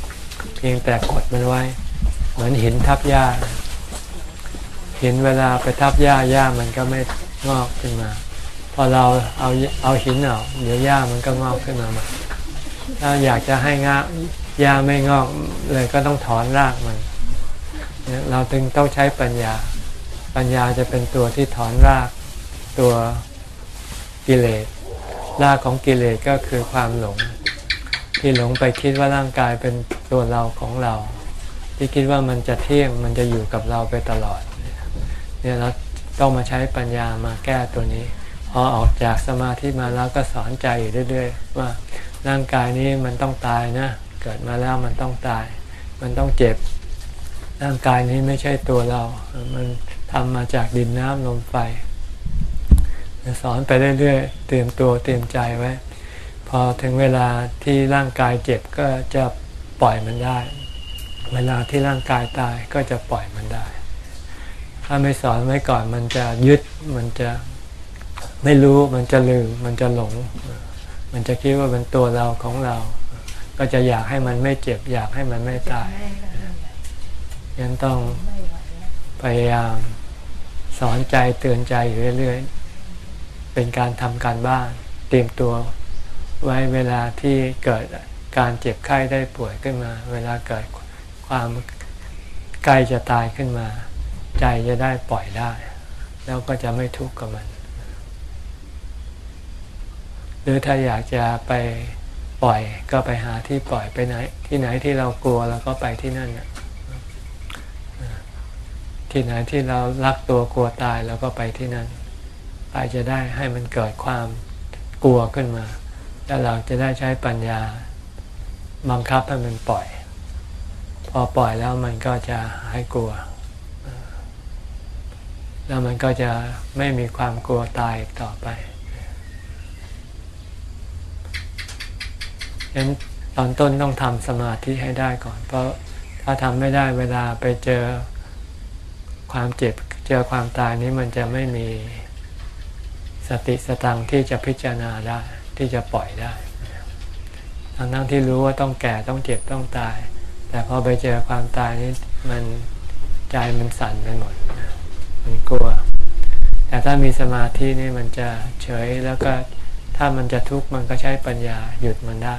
เพียงแต่กดมันไว้ เหมือนหินทับหญ้าหินเวลาไปทับหญ้าหญ้ามันก็ไม่งอกขึ้นมา พอเราเอาเอาหินออกเดี๋ยวหญ้ามันก็งอกขึ้นมาใหม่ถ้าอยากจะให้งาหญ้าไม่งอกเลยก็ต้องถอนรากมันเนี่ยเราจึงต้องใช้ปัญญา ปัญญาจะเป็นตัวที่ถอนรากตัวกิเลสรากของกิเลสก็คือความหลง ที่หลงไปคิดว่าร่างกายเป็นตัวเราของเรา ที่คิดว่ามันจะเที่ยงมันจะอยู่กับเราไปตลอด เนี่ยเราต้องมาใช้ปัญญามาแก้ตัวนี้ พอออกจากสมาธิมาแล้วก็สอนใจอยู่เรื่อย ๆ ว่าร่างกายนี้มันต้องตายนะ เกิดมาแล้วมันต้องตาย มันต้องเจ็บ ร่างกายนี้ไม่ใช่ตัวเรา มันทำมาจากดินน้ำลมไฟสอนไปเรื่อยๆ เตรียมตัวเตรียมใจไว้ พอถึงเวลาที่ร่างกายเจ็บก็จะปล่อยมันได้ เวลาที่ร่างกายตายก็จะปล่อยมันได้ ถ้าไม่สอนไว้ก่อนมันจะยึดมันจะไม่รู้มันจะลืมมันจะหลง มันจะคิดว่าเป็นตัวเราของเรา ก็จะอยากให้มันไม่เจ็บ อยากให้มันไม่ตายยังต้องพยายามสอนใจเตือนใจอยู่เรื่อยๆ เป็นการทำการบ้านเตรียมตัว ไว้เวลาที่เกิดการเจ็บไข้ได้ป่วยขึ้นมา เวลาเกิดความใกล้จะตายขึ้นมา ใจจะได้ปล่อยได้ แล้วก็จะไม่ทุกข์กับมัน หรือถ้าอยากจะไปปล่อยก็ไปหาที่ปล่อยไปไหน ที่ไหนที่เรากลัวเราก็ไปที่นั่นที่ไหนที่เรารักตัวกลัวตายเราก็ไปที่นั่น ไปจะได้ให้มันเกิดความกลัวขึ้นมา แล้วเราจะได้ใช้ปัญญาบังคับให้มันปล่อย พอปล่อยแล้วมันก็จะหายกลัว แล้วมันก็จะไม่มีความกลัวตายต่อไปฉะนั้นตอนต้นต้องทำสมาธิให้ได้ก่อน เพราะถ้าทำไม่ได้เวลาไปเจอความเจ็บเจอความตายนี้มันจะไม่มีสติสตังที่จะพิจารณาได้ ที่จะปล่อยได้ ทั้งทั้งที่รู้ว่าต้องแก่ต้องเจ็บต้องตาย แต่พอไปเจอความตายนี้มันใจมันสั่นไปหมด มันกลัว แต่ถ้ามีสมาธินี่มันจะเฉยแล้วก็ถ้ามันจะทุกข์มันก็ใช้ปัญญาหยุดมันได้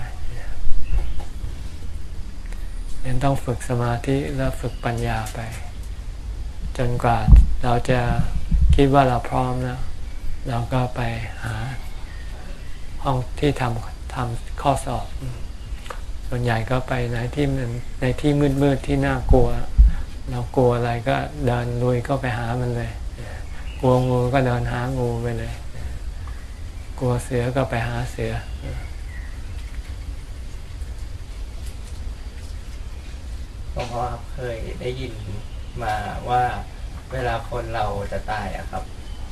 ยังต้องฝึกสมาธิแล้วฝึกปัญญาไป จนกว่าเราจะคิดว่าเราพร้อมแล้ว เราก็ไปหา ห้องที่ทำทำข้อสอบ ส่วนใหญ่ก็ไปในที่มันในที่มืดมืดที่น่ากลัว เรากลัวอะไรก็เดินลุยก็ไปหามันเลย กลัวงูก็เดินหางูไปเลย กลัวเสือก็ไปหาเสือหลวงพ่อครับเคยได้ยินมาว่าเวลาคนเราจะตายอะครับ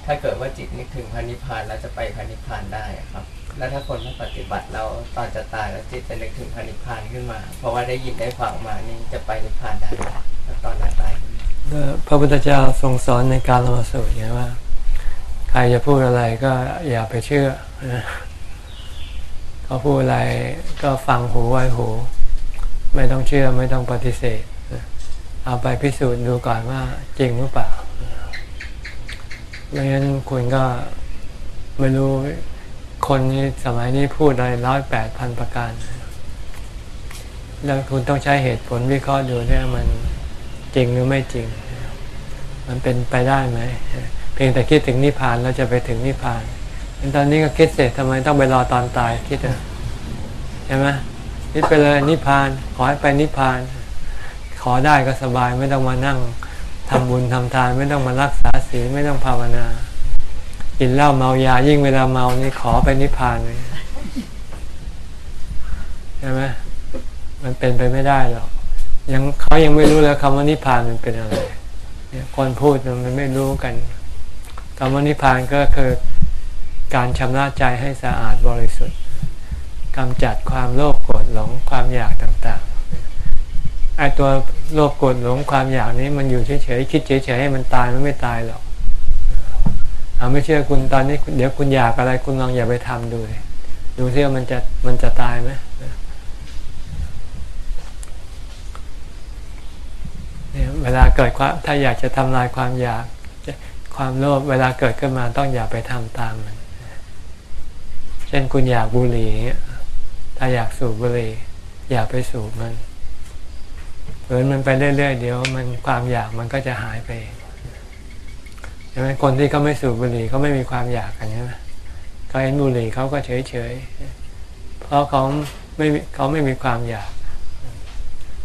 ถ้าเกิดว่าจิตนึกถึงพระนิพพานแล้วจะไปพระนิพพานได้อะครับ แล้วถ้าคนไม่ปฏิบัติแล้วตอนจะตายแล้วจิตจะนึกถึงพระนิพพานขึ้นมา เพราะว่าได้ยินได้ฟังมานี่จะไปนิพพานได้หมแล้วตอนนั้นตายพระพุทธเจ้าทรงสอนในการละมาสูตรไงว่า ใครจะพูดอะไรก็อย่าไปเชื่อเขาพูดอะไรก็ฟังหูไว้หู ไม่ต้องเชื่อไม่ต้องปฏิเสธ เอาไปพิสูจน์ดูก่อนว่าจริงหรือเปล่าไม่งั้นคุณก็ไม่รู้ คนนี้สมัยนี้พูดอะไรร้อยแปดพันประการ แล้วคุณต้องใช้เหตุผลวิเคราะห์ดูเนี่ยมันจริงหรือไม่จริง มันเป็นไปได้ไหม เพียงแต่คิดถึงนิพพานเราจะไปถึงนิพพานตอนนี้ก็คิดเสร็จทำไมต้องไปรอตอนตายคิดอะใช่ไหมคิดไปเลยนิพพาน ขอให้ไปนิพพาน ขอได้ก็สบายไม่ต้องมานั่งทำบุญทำทาน ไม่ต้องมารักษาศีลไม่ต้องภาวนา กินเหล้าเมายายิ่งเวลาเมานี่ขอไปนิพพานเลยใช่ไหมมันเป็นไปไม่ได้หรอกยังเขายังไม่รู้เลยคำว่านิพพานมันเป็นอะไรเนี่ยคนพูดมันไม่รู้กันคำว่านิพพานก็คือการชำระใจให้สะอาดบริสุทธิ์กำจัดความโลภโกรธหลงความอยากต่างๆไอตัวโลภโกรธหลงความอยากนี้มันอยู่เฉยๆคิดเฉยๆให้มันตายมันไม่ตายหรอก เอาไม่เชื่อคุณตอนนี้เดี๋ยวคุณอยากอะไรคุณลองอย่าไปทำดูดูซิว่ามันจะมันจะตายไหมเนี่ยเวลาเกิดความถ้าอยากจะทำลายความอยากความโลภเวลาเกิดขึ้นมาต้องอย่าไปทำตามมัน เช่นคุณอยากบุหรี่ถ้าอยากสูบบุหรี่อย่าไปสูบมันเหินมันไปเรื่อยๆเดี๋ยว มันความอยากมันก็จะหายไปใช่ไหมคนที่เขาไม่สูบบุหรี่เขาไม่มีความอยากกันใช่ไหมเขาเห็นบุหรี่เขาก็เฉยๆเพราะเขาไม่เขาไม่มีความอยาก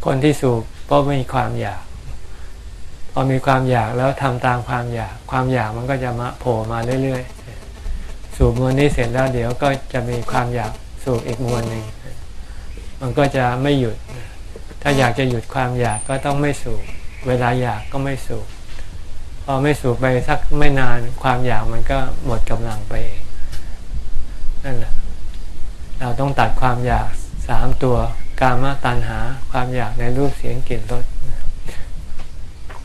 คนที่สูบเพราะไม่มีความอยาก พอมีความอยากแล้วทำตามความอยาก ความอยากมันก็จะมาโผล่มาเรื่อยๆ สูบมวลนี้เสร็จแล้วเดี๋ยวก็จะมีความอยากสูบอีกมวลหนึ่ง มันก็จะไม่หยุด ถ้าอยากจะหยุดความอยากก็ต้องไม่สูบ เวลาอยากก็ไม่สูบ พอไม่สูบไปสักไม่นานความอยากมันก็หมดกำลังไปเองนั่นแหละเราต้องตัดความอยากสามตัวกามตัณหาความอยากในรูปเสียงกลิ่นรส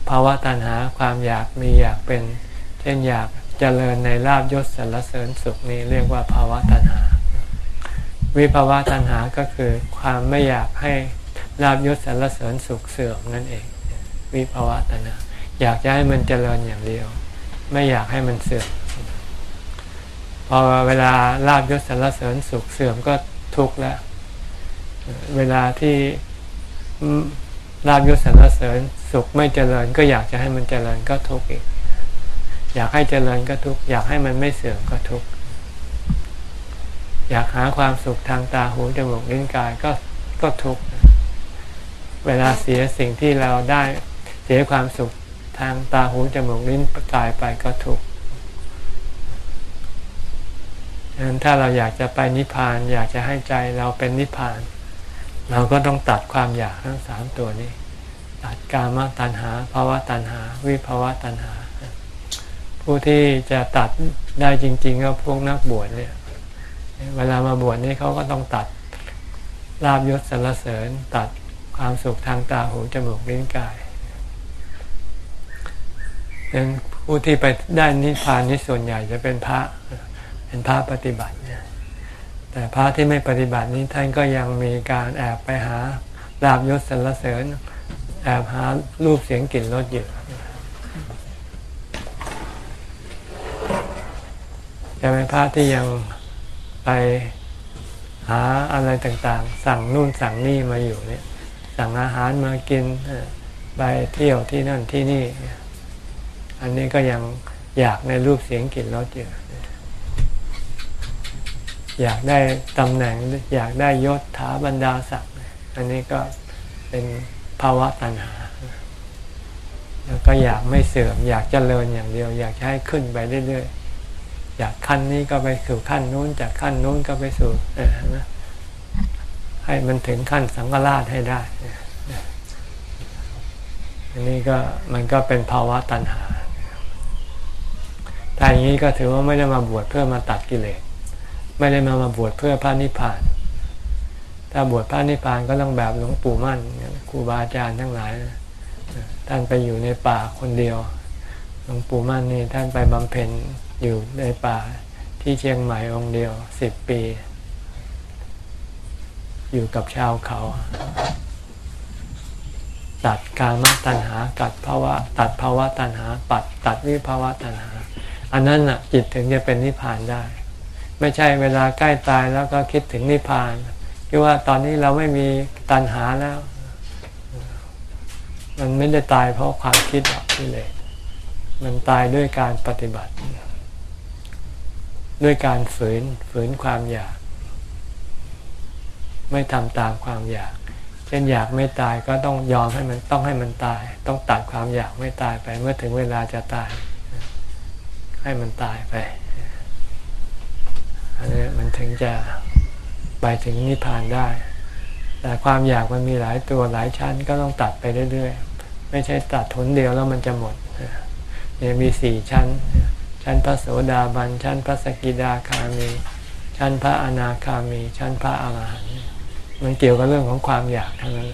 ภาวะตัณหาความอยากมีอยากเป็น เช่นอยากเจริญในลาบยศสรรเสริญสุขนี้เรียกว่าภาวะตัณหา วิภาวะตัณหาก็คือความไม่อยากให้ลาบยศสรรเสริญสุขเสื่อมนั่นเอง วิภาวะตัณหา อยากจะให้มันเจริญอย่างเดียว ไม่อยากให้มันเสื่อมพอเวลาลาบยศสรรเสริญสุขเสื่อมก็ทุกข์แล้ว เวลาที่ลาบยศสรรเสริญสุขไม่เจริญ ก็อยากจะให้มันเจริญก็ทุกข์อีก อยากให้เจริญก็ทุกข์อยากให้มันไม่เสื่อมก็ทุกข์อยากหาความสุขทางตาหูจมูกลิ้นกายก็ก็ทุกข์เวลาเสียสิ่งที่เราได้เสียความสุข ทางตาหูจมูกลิ้นกายไปก็ทุกข์ดังนั้นถ้าเราอยากจะไปนิพพาน อยากจะให้ใจเราเป็นนิพพาน เราก็ต้องตัดความอยากทั้งสามตัวนี้ ตัดกามตัณหาภาวะตัณหา วิภาวะตัณหา ผู้ที่จะตัดได้จริง ๆ ก็พวกนักบวชเนี่ย เวลามาบวชนี่เขาก็ต้องตัดลาบยศสรรเสริญ ตัดความสุขทางตาหูจมูกลิ้นกาย ดังผู้ที่ไปได้นิพพานนี่ส่วนใหญ่จะเป็นพระเป็นพระปฏิบัติเนี่ยแต่พระที่ไม่ปฏิบัตินี้ท่านก็ยังมีการแอบไปหาลาบยศสรรเสริญ แอบหารูปเสียงกลิ่นรสอยู่จะเป็นพระที่ยังไปหาอะไรต่างๆ สั่งนู่นสั่งนี่มาอยู่เนี่ย สั่งอาหารมากินไปเที่ยวที่นั่นที่นี่ อันนี้ก็ยังอยากในรูปเสียงกลิ่นรสอยู่อยากได้ตำแหน่งอยากได้ยศถาบรรดาศักดิ์อันนี้ก็เป็นภาวะตัณหา แล้วก็อยากไม่เสื่อม อยากเจริญอย่างเดียว อยากให้ขึ้นไปเรื่อยๆอยากขั้นนี้ก็ไปสู่ขั้นนู้น จากขั้นนู้นก็ไปสู่นะให้มันถึงขั้นสังฆราชให้ได้ อันนี้ก็มันก็เป็นภาวะตัณหา แต่อย่างนี้ก็ถือว่าไม่ได้มาบวชเพื่อมาตัดกิเลส ไม่ได้มามาบวชเพื่อพระนิพพาน ถ้าบวชพระนิพพานก็ต้องแบบหลวงปู่มั่นครูบาอาจารย์ทั้งหลาย ท่านไปอยู่ในป่าคนเดียว หลวงปู่มั่นนี่ท่านไปบำเพ็ญอยู่ในป่าที่เชียงใหม่องค์เดียวสิบปี อยู่กับชาวเขา ตัดกามตัณหาตัดภาวะ ตัดภาวะตัณหา ปัดตัดวิภาวะตัณหา อันนั้นน่ะจิตถึงจะเป็นนิพพานได้ ไม่ใช่เวลาใกล้ตายแล้วก็คิดถึงนิพพานคิดว่าตอนนี้เราไม่มีตัณหาแล้ว มันไม่ได้ตายเพราะความคิดหรอกนี่เลยมันตายด้วยการปฏิบัติ ด้วยการฝืนฝืนความอยาก ไม่ทำตามความอยาก เช่นอยากไม่ตายก็ต้องยอมให้มันต้องให้มันตาย ต้องตัดความอยากไม่ตายไปเมื่อถึงเวลาจะตาย ให้มันตายไป อันนี้มันถึงจะไปถึงนิพพานได้ แต่ความอยากมันมีหลายตัวหลายชั้นก็ต้องตัดไปเรื่อยๆ ไม่ใช่ตัดทนเดียวแล้วมันจะหมดเนี่ยมีสี่ชั้น ชั้นพระโสดาบัน ชั้นพระสกิดาคามี ชั้นพระอนาคามี ชั้นพระอาหารหันต์ มันเกี่ยวกับเรื่องของความอยากทั้งนั้น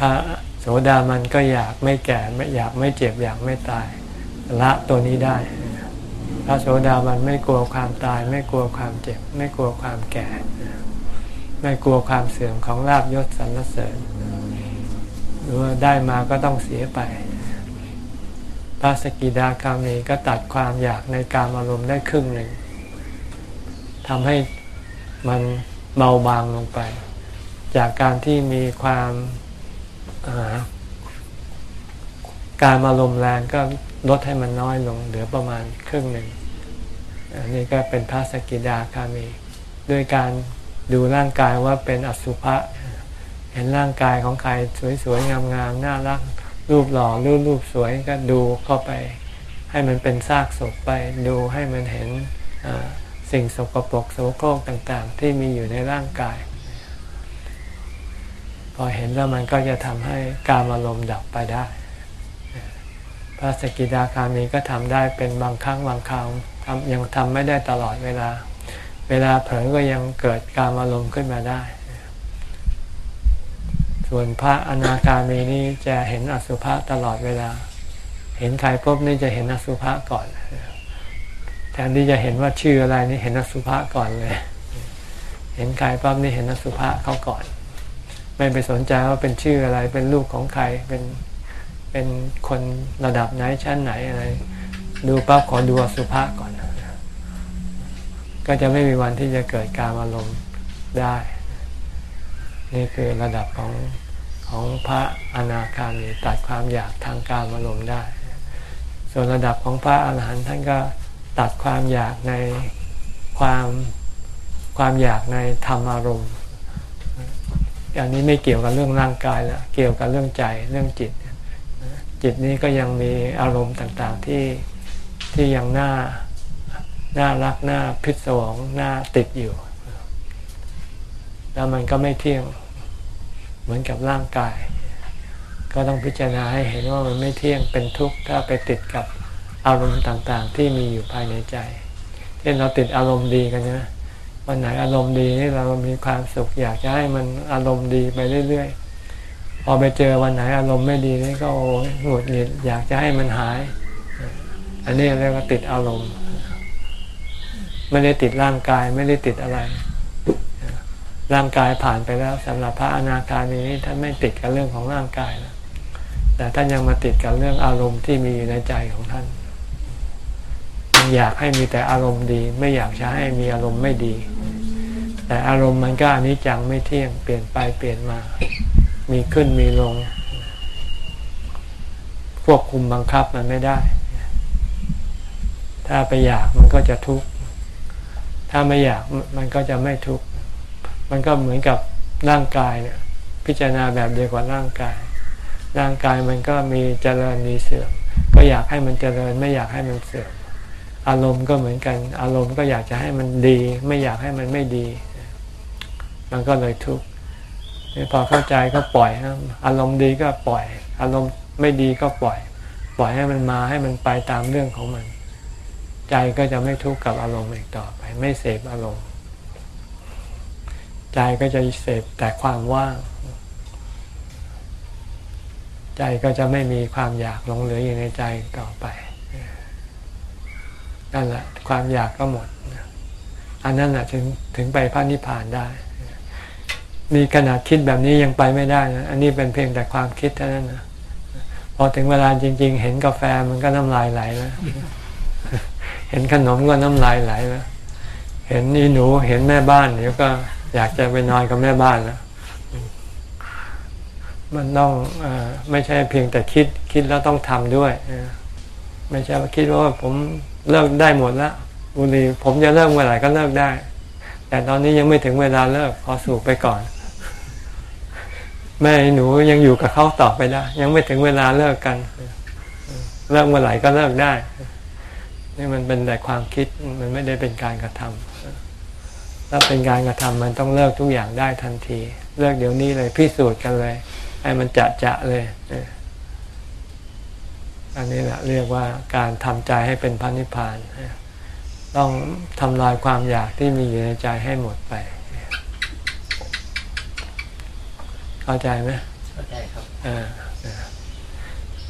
พระ โสดามันก็อยากไม่แก่ไม่อยากไม่เจ็บอยากไม่ตาย ละตัวนี้ได้พระโสดามันไม่กลัวความตาย ไม่กลัวความเจ็บ ไม่กลัวความแก่ ไม่กลัวความเสื่อมของลาบยศสรรเสริญหรือว่าได้มาก็ต้องเสียไป พระสกิดาคามีก็ตัดความอยากในการอารมณ์ได้ครึ่งหนึ่งทำให้มันเบาบางลงไป จากการที่มีความ การอารมณ์แรงก็ลดให้มันน้อยลงเหลือประมาณครึ่งหนึ่งอันนี้ก็เป็นพระสกิดาคามีด้วยการดูร่างกายว่าเป็นอสุภะเห็นร่างกายของใครสวยๆงามๆน่ารักรูปหล่อรูปรูปสวยก็ดูเข้าไป ให้มันเป็นซากศพไป ดูให้มันเห็นสิ่งสกปรกโสโครกต่างๆ ที่มีอยู่ในร่างกาย อเห็นแล้วมันก็จะทำให้การอารมณ์ดับไปได้ พระสกิดาคามีก็ทำได้เป็นบางครั้งบางคราวทำยังทำไม่ได้ตลอดเวลา เวลาเผลอก็ยังเกิดการอารมณ์ขึ้นมาได้ ส่วนพระอนาคามีนี่จะเห็นอสุภะตลอดเวลา เห็นใครปุ๊บนี่จะเห็นอสุภะก่อนแทนที่จะเห็นว่าชื่ออะไรนี่เห็นอสุภะก่อนเลย เห็นใครปั๊บนี่เห็นอสุภะเขาก่อน ไม่ไปสนใจว่าเป็นชื่ออะไร เป็นลูกของใคร เป็นเป็นคนระดับไหนชั้นไหนอะไร ดูปั๊บขอดูอสุภะก่อน ก็จะไม่มีวันที่จะเกิดการอารมณ์ได้ นี่คือระดับของของพระอนาคามีตัดความอยากทางการอารมณ์ได้ ส่วนระดับของพระอาหารหันต์ท่านก็ตัดความอยากในความความอยากในธรรมอารมณ์ อย่างนี้ไม่เกี่ยวกับเรื่องร่างกายแล้วเกี่ยวกับเรื่องใจเรื่องจิต จิตนี้ก็ยังมีอารมณ์ต่างๆที่ที่ยังน่าน่ารักน่าพิศวงน่าติดอยู่ แล้วมันก็ไม่เที่ยงเหมือนกับร่างกาย ก็ต้องพิจารณาให้เห็นว่ามันไม่เที่ยงเป็นทุกข์ถ้าไปติดกับอารมณ์ต่างๆ ที่มีอยู่ภายในใจเช่นเราติดอารมณ์ดีกันนะ วันไหนอารมณ์ดีนี่เรามีความสุขอยากจะให้มันอารมณ์ดีไปเรื่อยๆ พอไปเจอวันไหนอารมณ์ไม่ดีนี่ก็โอ้หงุดหงิดอยากจะให้มันหาย อันนี้เรียกว่าติดอารมณ์ ไม่ได้ติดร่างกายไม่ได้ติดอะไร ร่างกายผ่านไปแล้วสำหรับพระอนาคามีนี้ท่านไม่ติดกับเรื่องของร่างกายแล้วแต่ท่านยังมาติดกับเรื่องอารมณ์ที่มีอยู่ในใจของท่านอยากให้มีแต่อารมณ์ดี ไม่อยากจะให้มีอารมณ์ไม่ดี แต่อารมณ์มันก็อนิจจังไม่เที่ยงเปลี่ยนไปเปลี่ยนมา มีขึ้นมีลง ควบคุมบังคับมันไม่ได้ ถ้าไปอยากมันก็จะทุกข์ ถ้าไม่อยากมันก็จะไม่ทุกข์ มันก็เหมือนกับร่างกายเนี่ย พิจารณาแบบเดียวกับร่างกาย ร่างกายมันก็มีเจริญมีเสื่อม ก็อยากให้มันเจริญไม่อยากให้มันเสื่อมอารมณ์ก็เหมือนกัน อารมณ์ก็อยากจะให้มันดี ไม่อยากให้มันไม่ดี มันก็เลยทุกข์พอเข้าใจก็ปล่อยนะอารมณ์ดีก็ปล่อย อารมณ์ไม่ดีก็ปล่อย ปล่อยให้มันมาให้มันไปตามเรื่องของมัน ใจก็จะไม่ทุกข์กับอารมณ์อีกต่อไป ไม่เสพอารมณ์ ใจก็จะเสพแต่ความว่าง ใจก็จะไม่มีความอยากหลงเหลืออยู่ในใจต่อไปนั่นแหละความอยากก็หมด อันนั้นแหละถึงถึงไปพระนิพพานได้ มีขนาดคิดแบบนี้ยังไปไม่ได้นะอันนี้เป็นเพียงแต่ความคิดเท่านั้นนะพอถึงเวลาจริง ๆ เห็นกาแฟมันก็น้ำลายไหลแล้วเห็นขนมก็น้ำลายไหลแล้วเห็นนี่หนูเห็นแม่บ้านเดี๋ยวก็อยากจะไปนอนกับแม่บ้านแล้วมันต้องอไม่ใช่เพียงแต่คิดคิดแล้วต้องทำด้วยไม่ใช่ว่าคิดว่าผมเลิกได้หมดแล้วบุหรี่ผมจะเลิกเมื่อไหร่ก็เลิกได้ แต่ตอนนี้ยังไม่ถึงเวลาเลิกขอสูบไปก่อน แม่หนูยังอยู่กับเขาต่อไปได้ ยังไม่ถึงเวลาเลิกกัน เลิกเมื่อไหร่ก็เลิกได้ นี่มันเป็นแต่ความคิดมันไม่ได้เป็นการกระทำถ้าเป็นการกระทำมันต้องเลิกทุกอย่างได้ทันที เลิกเดี๋ยวนี้เลยพิสูจน์กันเลยให้มันจะจะเลยอันนี้แหละเรียกว่าการทำใจให้เป็นพระนิพพานต้องทำลายความอยากที่มีอยู่ในใจให้หมดไป เข้าใจไหมเข้าใจครับอ่า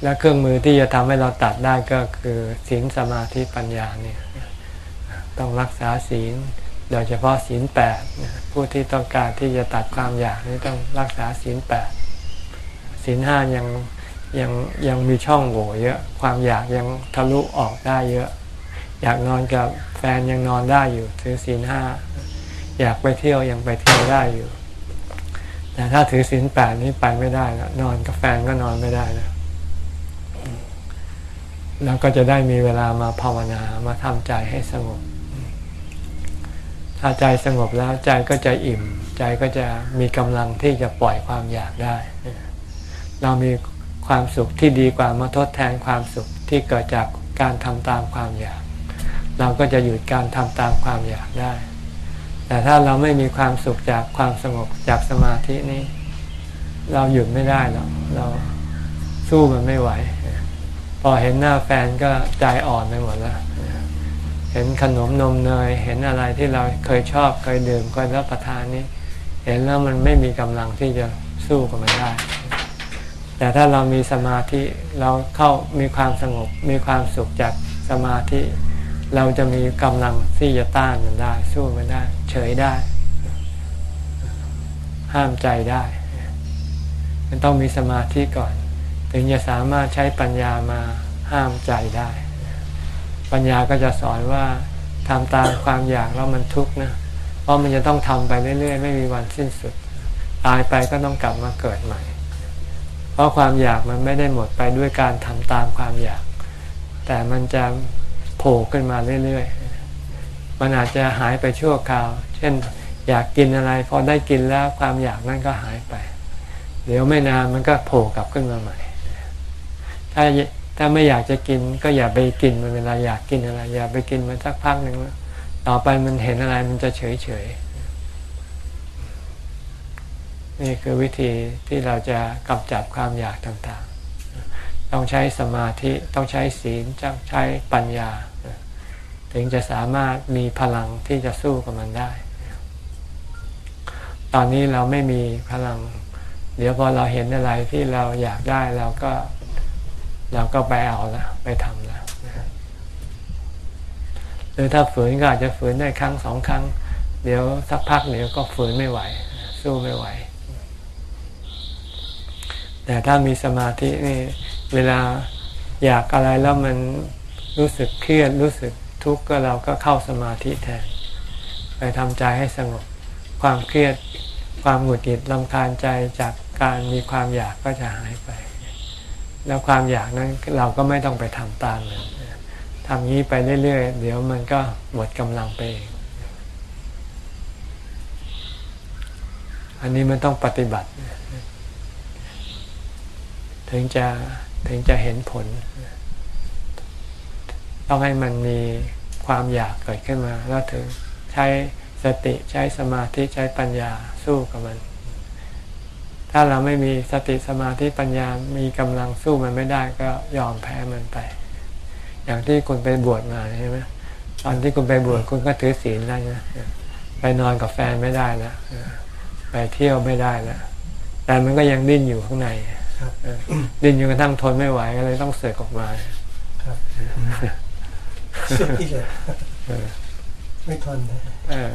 และเครื่องมือที่จะทำให้เราตัดได้ก็คือศีลสมาธิปัญญาเนี่ยต้องรักษาศีลโดยเฉพาะศีลแปดผู้ที่ต้องการที่จะตัดความอยากนี่ต้องรักษาศีลแปดศีลห้ายังยังยังมีช่องโหว่เยอะความอยากยังทะลุออกได้เยอะ อยากนอนกับแฟนยังนอนได้อยู่ถือศีลห้าอยากไปเที่ยวยังไปเที่ยวได้อยู่ แต่ถ้าถือศีลแปดนี้ไปไม่ได้แล้วนอนกับแฟนก็นอนไม่ได้แล้วแล้วก็จะได้มีเวลามาภาวนามาทำใจให้สงบ ถ้าใจสงบแล้วใจก็จะอิ่ม ใจก็จะมีกำลังที่จะปล่อยความอยากได้ เรามีความสุขที่ดีกว่ามาทดแทนความสุขที่เกิดจากการทำตามความอยาก เราก็จะหยุดการทำตามความอยากได้ แต่ถ้าเราไม่มีความสุขจากความสงบจากสมาธินี้ เราหยุดไม่ได้หรอกเราสู้มันไม่ไหว พอเห็นหน้าแฟนก็ใจอ่อนไปหมดแล้วเห็นขนมนมเนย เห็นอะไรที่เราเคยชอบเคยดื่มเคยรับประทานนี้ เห็นแล้วมันไม่มีกำลังที่จะสู้กับมันได้ แต่ถ้าเรามีสมาธิเราเข้ามีความสงบมีความสุขจากสมาธิ เราจะมีกำลังที่จะต้านมันได้ สู้มันได้ เฉยได้ ห้ามใจได้ มันต้องมีสมาธิก่อน ถึงจะสามารถใช้ปัญญามาห้ามใจได้ ปัญญาก็จะสอนว่าทำตามความอยากแล้วมันทุกข์นะ เพราะมันจะต้องทำไปเรื่อยๆ ไม่มีวันสิ้นสุด ตายไปก็ต้องกลับมาเกิดใหม่ เพราะความอยากมันไม่ได้หมดไปด้วยการทำตามความอยาก แต่มันจะ โผล่ขึ้นมาเรื่อยๆ มันอาจจะหายไปชั่วคราว เช่นอยากกินอะไร พอได้กินแล้วความอยากนั้นก็หายไป เดี๋ยวไม่นานมันก็โผล่กลับขึ้นมาใหม่ ถ้าถ้าไม่อยากจะกินก็อย่าไปกินมันเวลาอยากกินอะไร อย่าไปกินมันสักพักหนึ่งต่อไปมันเห็นอะไรมันจะเฉยเฉยนี่คือวิธีที่เราจะกำจัดความอยากต่างๆ ต้องใช้สมาธิ ต้องใช้ศีล ต้องใช้ปัญญา ถึงจะสามารถมีพลังที่จะสู้กับมันได้ ตอนนี้เราไม่มีพลัง เดี๋ยวพอเราเห็นอะไรที่เราอยากได้เราก็เราก็ไปเอาละไปทำละหรือถ้าฝืนก็อาจจะฝืนได้ครั้งสองครั้ง เดี๋ยวสักพักเดี๋ยวก็ฝืนไม่ไหว สู้ไม่ไหว แต่ถ้ามีสมาธินี่เวลาอยากอะไรแล้วมันรู้สึกเครียดรู้สึก ทุกข์ก็เราก็เข้าสมาธิแทน ไปทำใจให้สงบ ความเครียดความหงุดหงิดลำคาญใจจากการมีความอยากก็จะหายไป แล้วความอยากนั้นเราก็ไม่ต้องไปทำตามมันทำงี้ไปเรื่อยๆ เดี๋ยวมันก็หมดกำลังไปเองอันนี้มันต้องปฏิบัติ ถึงจะถึงจะเห็นผล ต้องให้มันมีความอยากเกิดขึ้นมาแล้วถึงใช้สติใช้สมาธิใช้ปัญญาสู้กับมัน ถ้าเราไม่มีสติสมาธิปัญญามีกำลังสู้มันไม่ได้ก็ยอมแพ้มันไป อย่างที่คุณไปบวชมาใช่ไหมตอนที่คุณไปบวชคุณก็ถือศีลได้นะไปนอนกับแฟนไม่ได้แล้วไปเที่ยวไม่ได้แล้วแต่มันก็ยังดิ้นอยู่ข้างในครับดิ้นอยู่กระทั่งทนไม่ไหวก็เลยต้องเสือกออกมาครับ สุดที่เลยไม่ทนนะเออ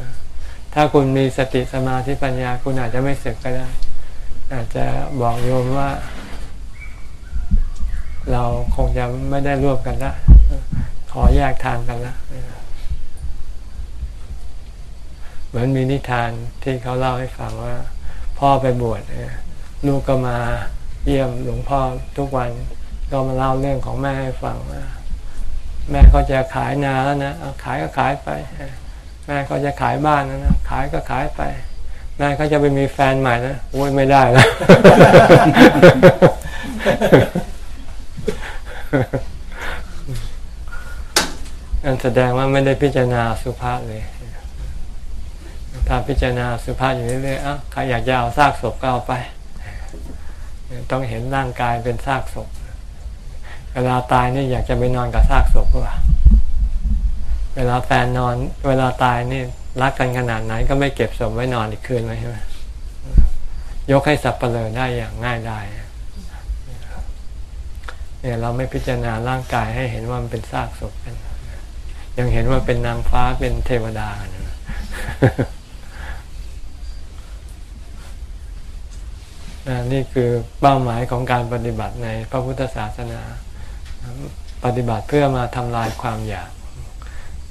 ถ้าคุณมีสติสมาธิปัญญา คุณอาจจะไม่เสึกก็ได้ อาจจะบอกโยมว่า เราคงจะไม่ได้ร่วมกันละขอแยกทางกันละเหมือนมีนิทานที่เขาเล่าให้ฟังว่า พ่อไปบวชลูกก็มาเยี่ยมหลวงพ่อทุกวันก็มาเล่าเรื่องของแม่ให้ฟังว่า แม่เขาจะขายนาแล้วนะขายก็ขายไป แม่เขาจะขายบ้านนะนะขายก็ขายไป แม่เขาจะไปมีแฟนใหม่นะโอ้ยไม่ได้แล้วนั่นแสดงว่าไม่ได้พิจารณาสุภาพเลยถ้าพิจารณาสุภาพอยู่เรื่อยๆอะใครอยากจะเอาซากศพก็เอาไป ต้องเห็นร่างกายเป็นซากศพ เวลาตายนี่อยากจะไปนอนกับซากศพหรือเปล่าเวลาแฟนนอน เวลาตายนี่รักกันขนาดไหนก็ไม่เก็บศพไว้นอนอีกคืนเลยใช่ไหมยกให้สับเปลือได้อย่างง่ายได้เนี่ยเราไม่พิจารณาร่างกายให้เห็นว่ามันเป็นซากศพกัน ยังเห็นว่าเป็นนางฟ้าเป็นเทวดากันนะนี่คือเป้าหมายของการปฏิบัติในพระพุทธศาสนา ปฏิบัติเพื่อมาทำลายความอยาก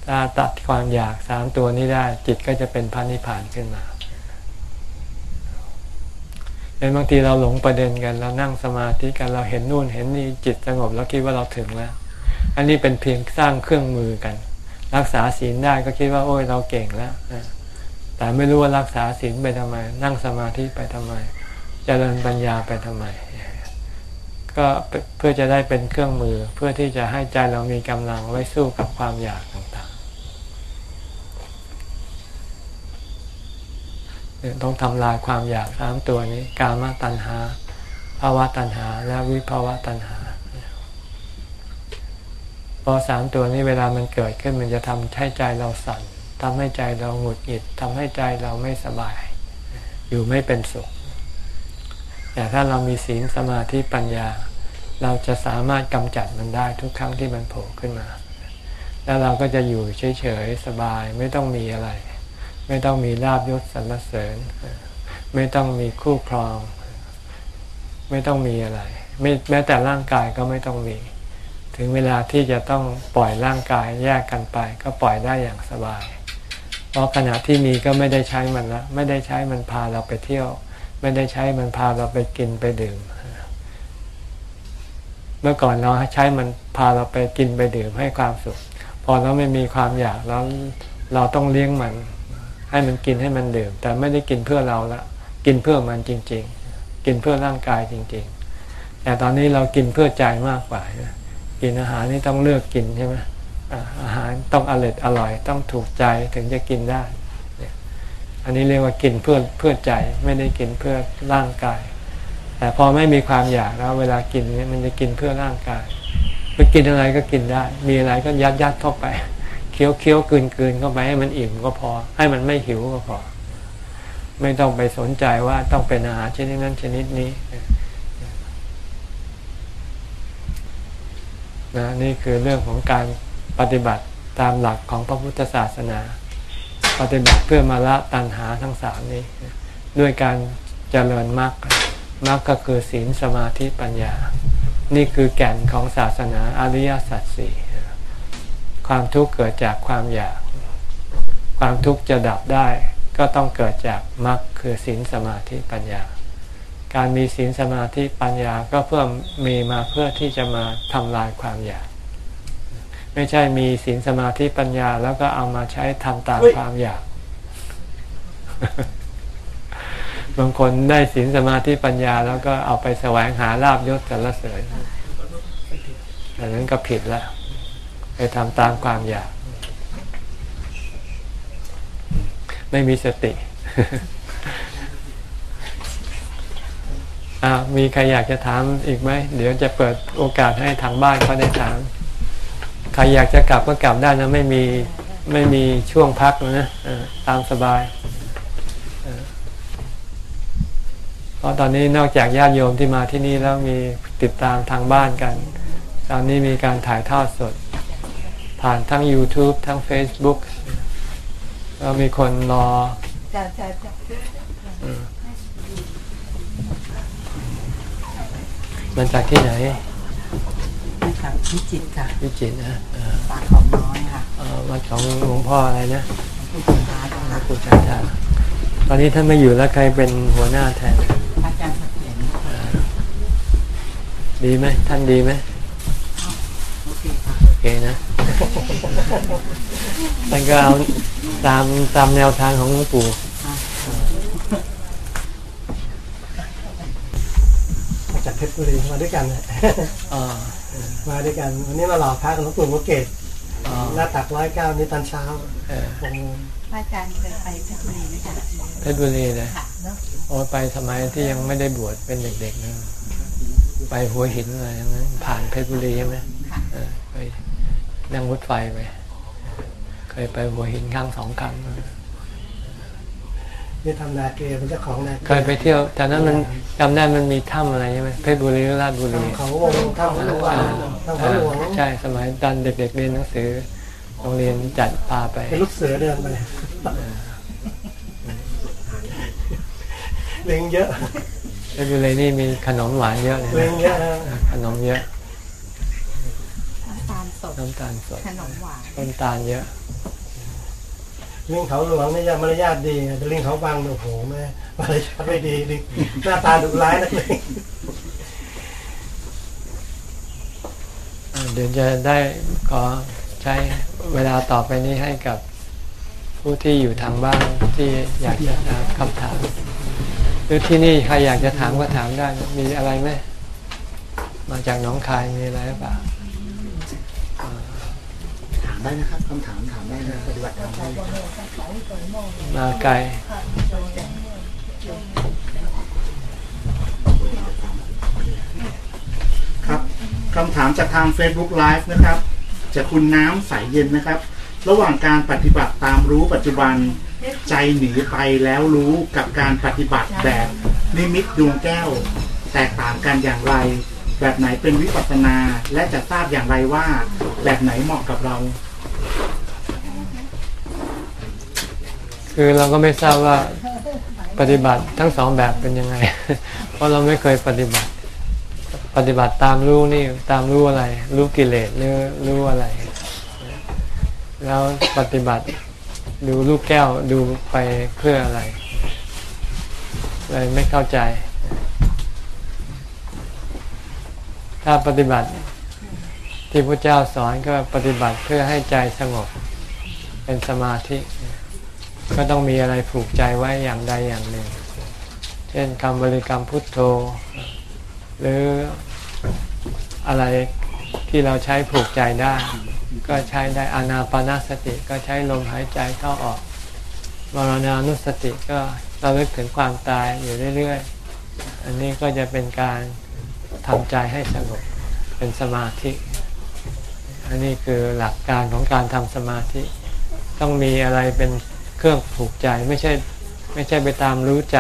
ถ้าตัดความอยากสามตัวนี้ได้ จิตก็จะเป็นพระนิพพานขึ้นมาเห็นบางทีเราหลงประเด็นกันเรานั่งสมาธิกันเราเห็นนู่นเห็นนี่จิตสงบแล้วคิดว่าเราถึงแล้ว อันนี้เป็นเพียงสร้างเครื่องมือกัน รักษาศีลได้ก็คิดว่า โอ้ยเราเก่งแล้วแต่ไม่รู้ว่ารักษาศีลไปทำไม นั่งสมาธิไปทำไมเจริญปัญญาไปทำไม ก็เพื่อจะได้เป็นเครื่องมือเพื่อที่จะให้ใจเรามีกำลังไว้สู้กับความอยากต่างๆ ต้องทำลายความอยากสามตัวนี้ กามตัณหาภาวะตัณหา และวิภาวะตัณหาพอสามตัวนี้เวลามันเกิดขึ้นมันจะทำให้ใจเราสั่นทำให้ใจเราหงุดหงิดทำให้ใจเราไม่สบาย อยู่ไม่เป็นสุข แต่ถ้าเรามีศีลสมาธิปัญญา เราจะสามารถกำจัดมันได้ทุกครั้งที่มันโผล่ขึ้นมา แล้วเราก็จะอยู่เฉยๆสบายไม่ต้องมีอะไร ไม่ต้องมีลาบยศสรรเสริญ ไม่ต้องมีคู่ครอง ไม่ต้องมีอะไรไแม้แต่ร่างกายก็ไม่ต้องมี ถึงเวลาที่จะต้องปล่อยร่างกายแยกกันไป ก็ปล่อยได้อย่างสบาย เพราะขณะที่มีก็ไม่ได้ใช้มันละไม่ได้ใช้มันพาเราไปเที่ยว ไม่ได้ใช้มันพาเราไปกินไปดื่ม เมื่อก่อนเราใช้มันพาเราไปกินไปดื่มให้ความสุข พอเราไม่มีความอยากแล้วเราต้องเลี้ยงมัน ให้มันกินให้มันดื่ม แต่ไม่ได้กินเพื่อเราละกินเพื่อมันจริง ๆ กินเพื่อร่างกายจริง ๆ แต่ตอนนี้เรากินเพื่อใจมากกว่ากินอาหารนี่ต้องเลือกกินใช่ไหมอาหารต้องอร่อยอร่อย ต้องถูกใจถึงจะกินได้ อันนี้เรียกว่ากินเพื่อเพื่อใจไม่ได้กินเพื่อร่างกาย แต่พอไม่มีความอยากแล้วเวลากินเนี่ยมันจะกินเพื่อร่างกายเพื่อกินอะไรก็กินได้ มีอะไรก็ยัดยัดเข้าไปเคี้ยวเคี้ยวกืนกืนเข้าไปให้มันอิ่มก็พอ ให้มันไม่หิวก็พอ ไม่ต้องไปสนใจว่าต้องเป็นอาหารชนิดนั้นชนิดนี้นะนี่คือเรื่องของการปฏิบัติตามหลักของพระพุทธศาสนา ปฏิบัติเพื่อมาละตัณหาทั้งสามนี้ ด้วยการเจริญมรรคมรรคก็คือศีลสมาธิปัญญา นี่คือแก่นของศาสนาอริยสัจสี่ความทุกข์เกิดจากความอยาก ความทุกข์จะดับได้ ก็ต้องเกิดจากมรรคคือศีลสมาธิปัญญา การมีศีลสมาธิปัญญาก็เพื่อมีมาเพื่อที่จะมาทำลายความอยาก ไม่ใช่มีศีลสมาธิปัญญา แล้วก็เอามาใช้ทำตามความอยาก บางคนได้ศีลสมาธิปัญญา แล้วก็เอาไปแสวงหาลาบยศสรรเสริญอันนั้นก็ผิดแล้ว ไปทำตามความอยาก ไม่มีสติอ่ามีใครอยากจะถามอีกไหม เดี๋ยวจะเปิดโอกาสให้ทางบ้านเขาได้ถาม ใครอยากจะกลับก็กลับได้นะไม่มีไม่มีช่วงพักนะตามสบายเพราะตอนนี้นอกจากญาติโยมที่มาที่นี่แล้วมีติดตามทางบ้านกัน ตอนนี้มีการถ่ายทอดสด ผ่านทั้ง YouTube ทั้ง Facebook แล้วมีคนรอมันจากที่ไหน จากพิจิตรค่ะพิจิตรนะปากของน้อยค่ะวัดของหลวงพ่ออะไรนะผู้จัดการหลวงปู่จันทาตอนนี้ท่านไม่อยู่แล้วใครเป็นหัวหน้าแทนอาจารย์เสถียรดีไหมท่านดีไหมโอเคโอเคนะ ท่านก็เอาตามตามแนวทางของหลวงปู่จากเพชรบุรีมาด้วยกันนะ มาด้วยกัน วันนี้มาหล่อพระกับหลวงปู่มุเกตหน้าตักร้อยเก้านี่ตอนเช้าพระอาจารย์เคยไปเพชรบุรีไหมคะเพชรบุรีเลยโอ้ไปสมัยที่ยังไม่ได้บวชเป็นเด็กๆนะไปหัวหินอะไรอย่างนั้นผ่านเพชรบุรีใช่ไหมเออไปนั่งรถไฟไปเคยไปหัวหินครั้งสองครั้ง นี่ทำนาเกเป็นเจ้าของนาเกเคยไปเที่ยวแต่นั้นมันจำได้มันมีถ้ำอะไรใช่ไหมเพชรบุรีหรือราชบุรีเขาวงทำเขาหลวงทำเขาหลวงใช่สมัยตอนเด็กๆเรียนหนังสือโรงเรียนจัดพาไปเป็นลูกเสือเดินไปเล็งเยอะเพชรบุรีนี่มีขนมหวานเยอะเลยเล็งนะเยอะนะขนมเยอะน้ำตาลสดน้ำตาลสดขนมหวานต้นตาลเยอะ ลิงเขาหลวงนี่ยมารยาทดีแต่ลิงเขาบางเนี่ยโอ้โหแม่มารยาทไม่ดีลิงหน้าตาดุร้ายนักเลยเดี๋ยวจะได้ขอใช้เวลาต่อไปนี้ให้กับผู้ที่อยู่ทางบ้านที่อยากจะถามคำถามหรือที่นี่ใครอยากจะถามก็ถามได้ มีอะไรไหมมาจากน้องคายมีอะไรหรือเปล่า ได้นะครับคำถามถามได้นะปฏิบัติธรรมได้เลยครับมาไกลครับคำถามจากทาง Facebook Live นะครับจากคุณน้ำใสเย็นนะครับ ระหว่างการปฏิบัติตามรู้ปัจจุบันใจหนีไปแล้วรู้กับการปฏิบัติแบบนิมิตดวงแก้ว แตกต่างกันอย่างไร แบบไหนเป็นวิปัสสนาและจะทราบอย่างไรว่า แบบไหนเหมาะกับเรา คือเราก็ไม่ทราบว่าปฏิบัติทั้งสองแบบเป็นยังไง เพราะเราไม่เคยปฏิบัติ ปฏิบัติตามรู้นี่ตามรู้อะไร รู้กิเลสหรือรู้อะไร แล้วปฏิบัติดูลูกแก้วดูไปเพื่ออะไรเลยไม่เข้าใจ ถ้าปฏิบัติ ที่พระเจ้าสอนก็ปฏิบัติเพื่อให้ใจสงบ เป็นสมาธิ ก็ต้องมีอะไรผูกใจไว้อย่างใดอย่างหนึ่ง เช่นคำบริกรรมพุทโธ หรืออะไรที่เราใช้ผูกใจได้ ก็ใช้ได้อานาปานาสติก็ใช้ลมหายใจเข้าออกมรณานุสติก็เราเลิกถึงความตายอยู่เรื่อยๆ อันนี้ก็จะเป็นการทำใจให้สงบเป็นสมาธิ อันนี้คือหลักการของการทำสมาธิ ต้องมีอะไรเป็นเครื่องผูกใจไม่ใช่ไม่ใช่ไปตามรู้ใจ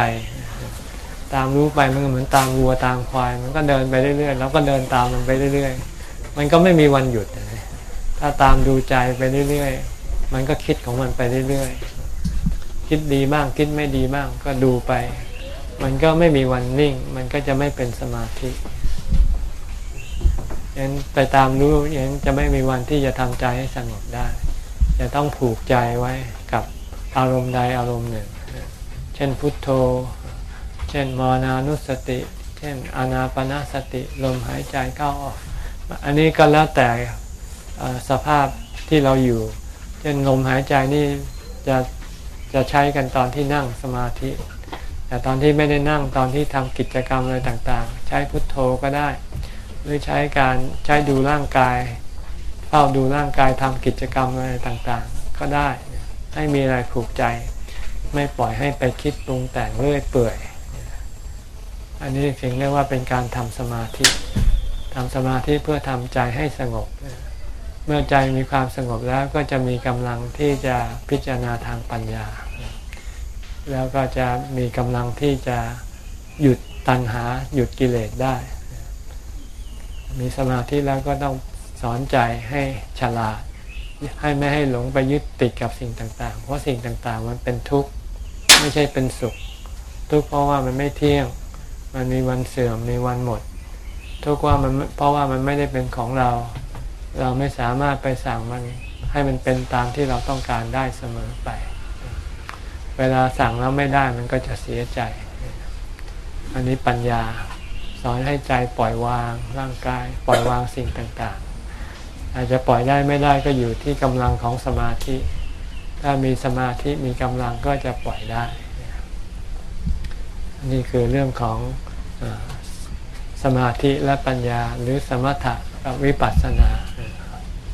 ตามรู้ไปมันก็เหมือนตามวัวตามควาย มันก็เดินไปเรื่อยๆแล้วก็เดินตามมันไปเรื่อยๆ มันก็ไม่มีวันหยุด ถ้าตามดูใจไปเรื่อยๆ มันก็คิดของมันไปเรื่อยๆ คิดดีบ้างคิดไม่ดีบ้างก็ดูไป มันก็ไม่มีวันนิ่ง มันก็จะไม่เป็นสมาธิ ยังไปตามรู้ยังจะไม่มีวันที่จะทำใจให้สงบได้ จะต้องผูกใจไว้กับอารมณ์ใดอารมณ์หนึ่ง เช่นพุทโธ เช่นมรณานุสติ เช่นอานาปนาสติลมหายใจเข้าออก อันนี้ก็แล้วแต่สภาพที่เราอยู่ เช่นลมหายใจนี่จะจะใช้กันตอนที่นั่งสมาธิ แต่ตอนที่ไม่ได้นั่งตอนที่ทำกิจกรรมอะไรต่างๆ ใช้พุทโธก็ได้ หรือใช้การใช้ดูร่างกายเฝ้าดูร่างกายทำกิจกรรมอะไรต่างๆ ก็ได้ให้มีอะไรผูกใจ ไม่ปล่อยให้ไปคิดปรุงแต่งเรื่อยเปื่อย อันนี้ถึงเรียกว่าเป็นการทำสมาธิทำสมาธิเพื่อทำใจให้สงบ เมื่อใจมีความสงบแล้วก็จะมีกำลังที่จะพิจารณาทางปัญญา แล้วก็จะมีกำลังที่จะหยุดตัณหาหยุดกิเลสได้ มีสมาธิแล้วก็ต้องสอนใจให้ฉลาด ให้ไม่ให้หลงไปยึดติดกับสิ่งต่าง ๆ เพราะสิ่งต่างๆ มันเป็นทุกข์ไม่ใช่เป็นสุข ทุกข์เพราะว่ามันไม่เที่ยง มันมีวันเสื่อมมีวันหมด ทุกข์ว่ามันเพราะว่ามันไม่ได้เป็นของเรา เราไม่สามารถไปสั่งมันให้มันเป็นตามที่เราต้องการได้เสมอไป เวลาสั่งแล้วไม่ได้มันก็จะเสียใจ อันนี้ปัญญา อนให้ใจปล่อยวางร่างกาย ปล่อยวางสิ่งต่างๆ อาจจะปล่อยได้ไม่ได้ก็อยู่ที่กำลังของสมาธิ ถ้ามีสมาธิมีกำลังก็จะปล่อยได้ นี่คือเรื่องของอสมาธิและปัญญาหรือสมถะกับวิปัสสนา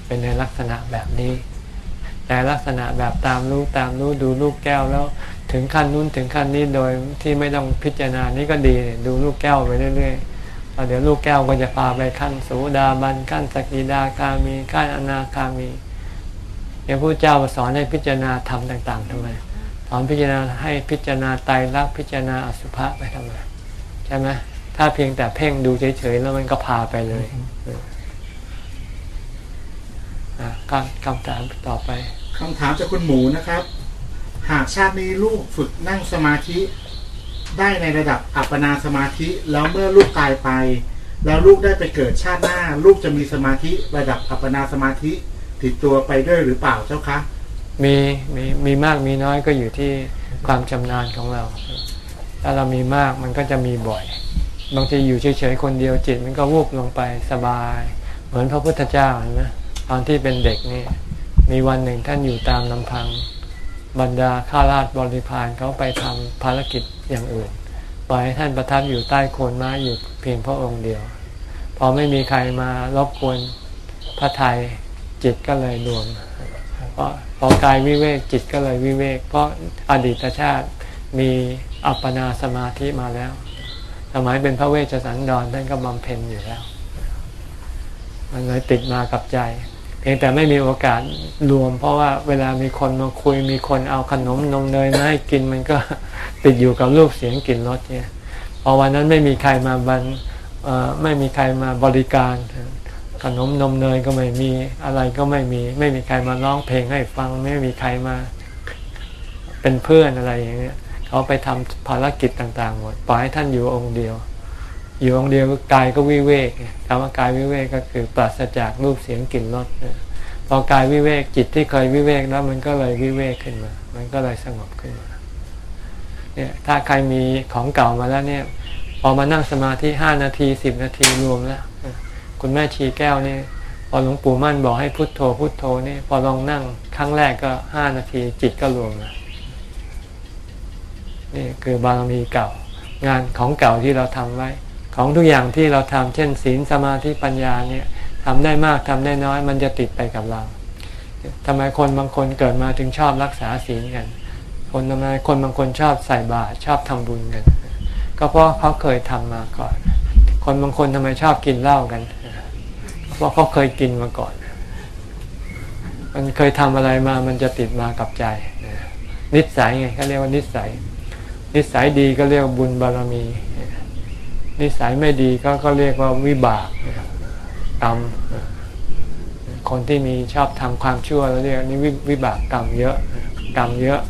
เป็นในลักษณะแบบนี้ แต่ลักษณะแบบตามรู้ตามรู้ดูลูกแก้วแล้ว ถึงขั้นนู้นถึงขั้นนี้โดยที่ไม่ต้องพิจารณานี่ก็ดีดูลูกแก้วไปเรื่อยๆแล้วเดี๋ยวลูกแก้วก็จะพาไปขั้นสูดาบันขั้นสกิดาคามีขั้นอนาคามีเดี๋ยวพระเจ้าสอนให้พิจารณาธรรมต่าง ๆทำไมสอนพิจารณาให้พิจารณาไตรลักษณ์พิจารณาอสุภะไปทำไมใช่ไหมถ้าเพียงแต่เพ่งดูเฉยๆแล้วมันก็พาไปเลยอะคำคำถามต่อไปคำถามจากคุณหมูนะครับ หากชาตินี้ลูกฝึกนั่งสมาธิ ได้ในระดับอัปปนาสมาธิ แล้วเมื่อลูกตายไป แล้วลูกได้ไปเกิดชาติหน้า ลูกจะมีสมาธิระดับอัปปนาสมาธิติดตัวไปด้วยหรือเปล่าเจ้าคะมีมีมีมากมีน้อยก็อยู่ที่ความชำนาญของเรา ถ้าเรามีมากมันก็จะมีบ่อย บางทีอยู่เฉยๆคนเดียวจิต มันก็วูบลงไปสบาย เหมือนพระพุทธเจ้าเห็นไหมตอนที่เป็นเด็กนี่มีวันหนึ่งท่านอยู่ตามลำพัง บรรดาข้าราชบริพารเขาไปทำภารกิจอย่างอื่น ปล่อยให้ท่านประทับอยู่ใต้โคนไม้อยู่เพียงพระองค์เดียว พอไม่มีใครมารบกวนพระไทยจิตก็เลยรวมพอพอกายวิเวกจิตก็เลยวิเวก เพราะอดีตชาติมีอัปปนาสมาธิมาแล้ว สมัยเป็นพระเวชสันดรท่านก็บำเพ็ญอยู่แล้ว มันเลยติดมากับใจ เพียงแต่ไม่มีโอกาสรวม เพราะว่าเวลามีคนมาคุยมีคนเอาขนมนมเนยมาให้กินมันก็ติดอยู่กับรูปเสียงกลิ่นรสเนี่ยพอวันนั้นไม่มีใครมาบันไม่มีใครมาบริการ ขนมนมเนยก็ไม่มีอะไรก็ไม่มี ไม่มีใครมาร้องเพลงให้ฟัง ไม่มีใครมาเป็นเพื่อนอะไรอย่างเงี้ยเขาไปทำภารกิจต่าง ๆ หมดปล่อยให้ท่านอยู่องค์เดียว อยู่องเดียวกายก็วิเวกคำว่ากายวิเวกก็คือปราศจากรูปเสียงกลิ่นรสพอกายวิเวกจิตที่เคยวิเวกแล้วมันก็เลยวิเวกขึ้นมา มันก็เลยสงบขึ้นมาเนี่ยถ้าใครมีของเก่ามาแล้วเนี่ย พอมานั่งสมาธิห้านาทีสิบนาทีรวมแล้วคุณแม่ชีแก้วนี่พอหลวงปู่มั่นบอกให้พุทโธพุทโธนี่พอลองนั่งครั้งแรกก็ห้านาทีจิตก็รวมแล้วนี่คือบารมีเก่า งานของเก่าที่เราทำไว้ ของทุกอย่างที่เราทำเช่น ศีลสมาธิปัญญาเนี่ยทำได้มากทำได้น้อย มันจะติดไปกับเราทำไมคนบางคนเกิดมาถึงชอบรักษาศีลกัน คนทำไมคนบางคนชอบใส่บาตรชอบทำบุญกัน ก็เพราะเขาเคยทำมาก่อน คนบางคนทำไมชอบกินเหล้ากันเพราะเขาเคยกินมาก่อน มันเคยทำอะไรมามันจะติดมากับใจ นิสัยไงเขาเรียกว่านิสัย นิสัยดีก็เรียกว่าบุญบารมี นิสัยไม่ดีก็ก็เรียกว่าวิบากกรรมคนที่มีชอบทำความชั่วแล้วเรียกนี่วิวิบากกรรมเยอะกรรมเยอะ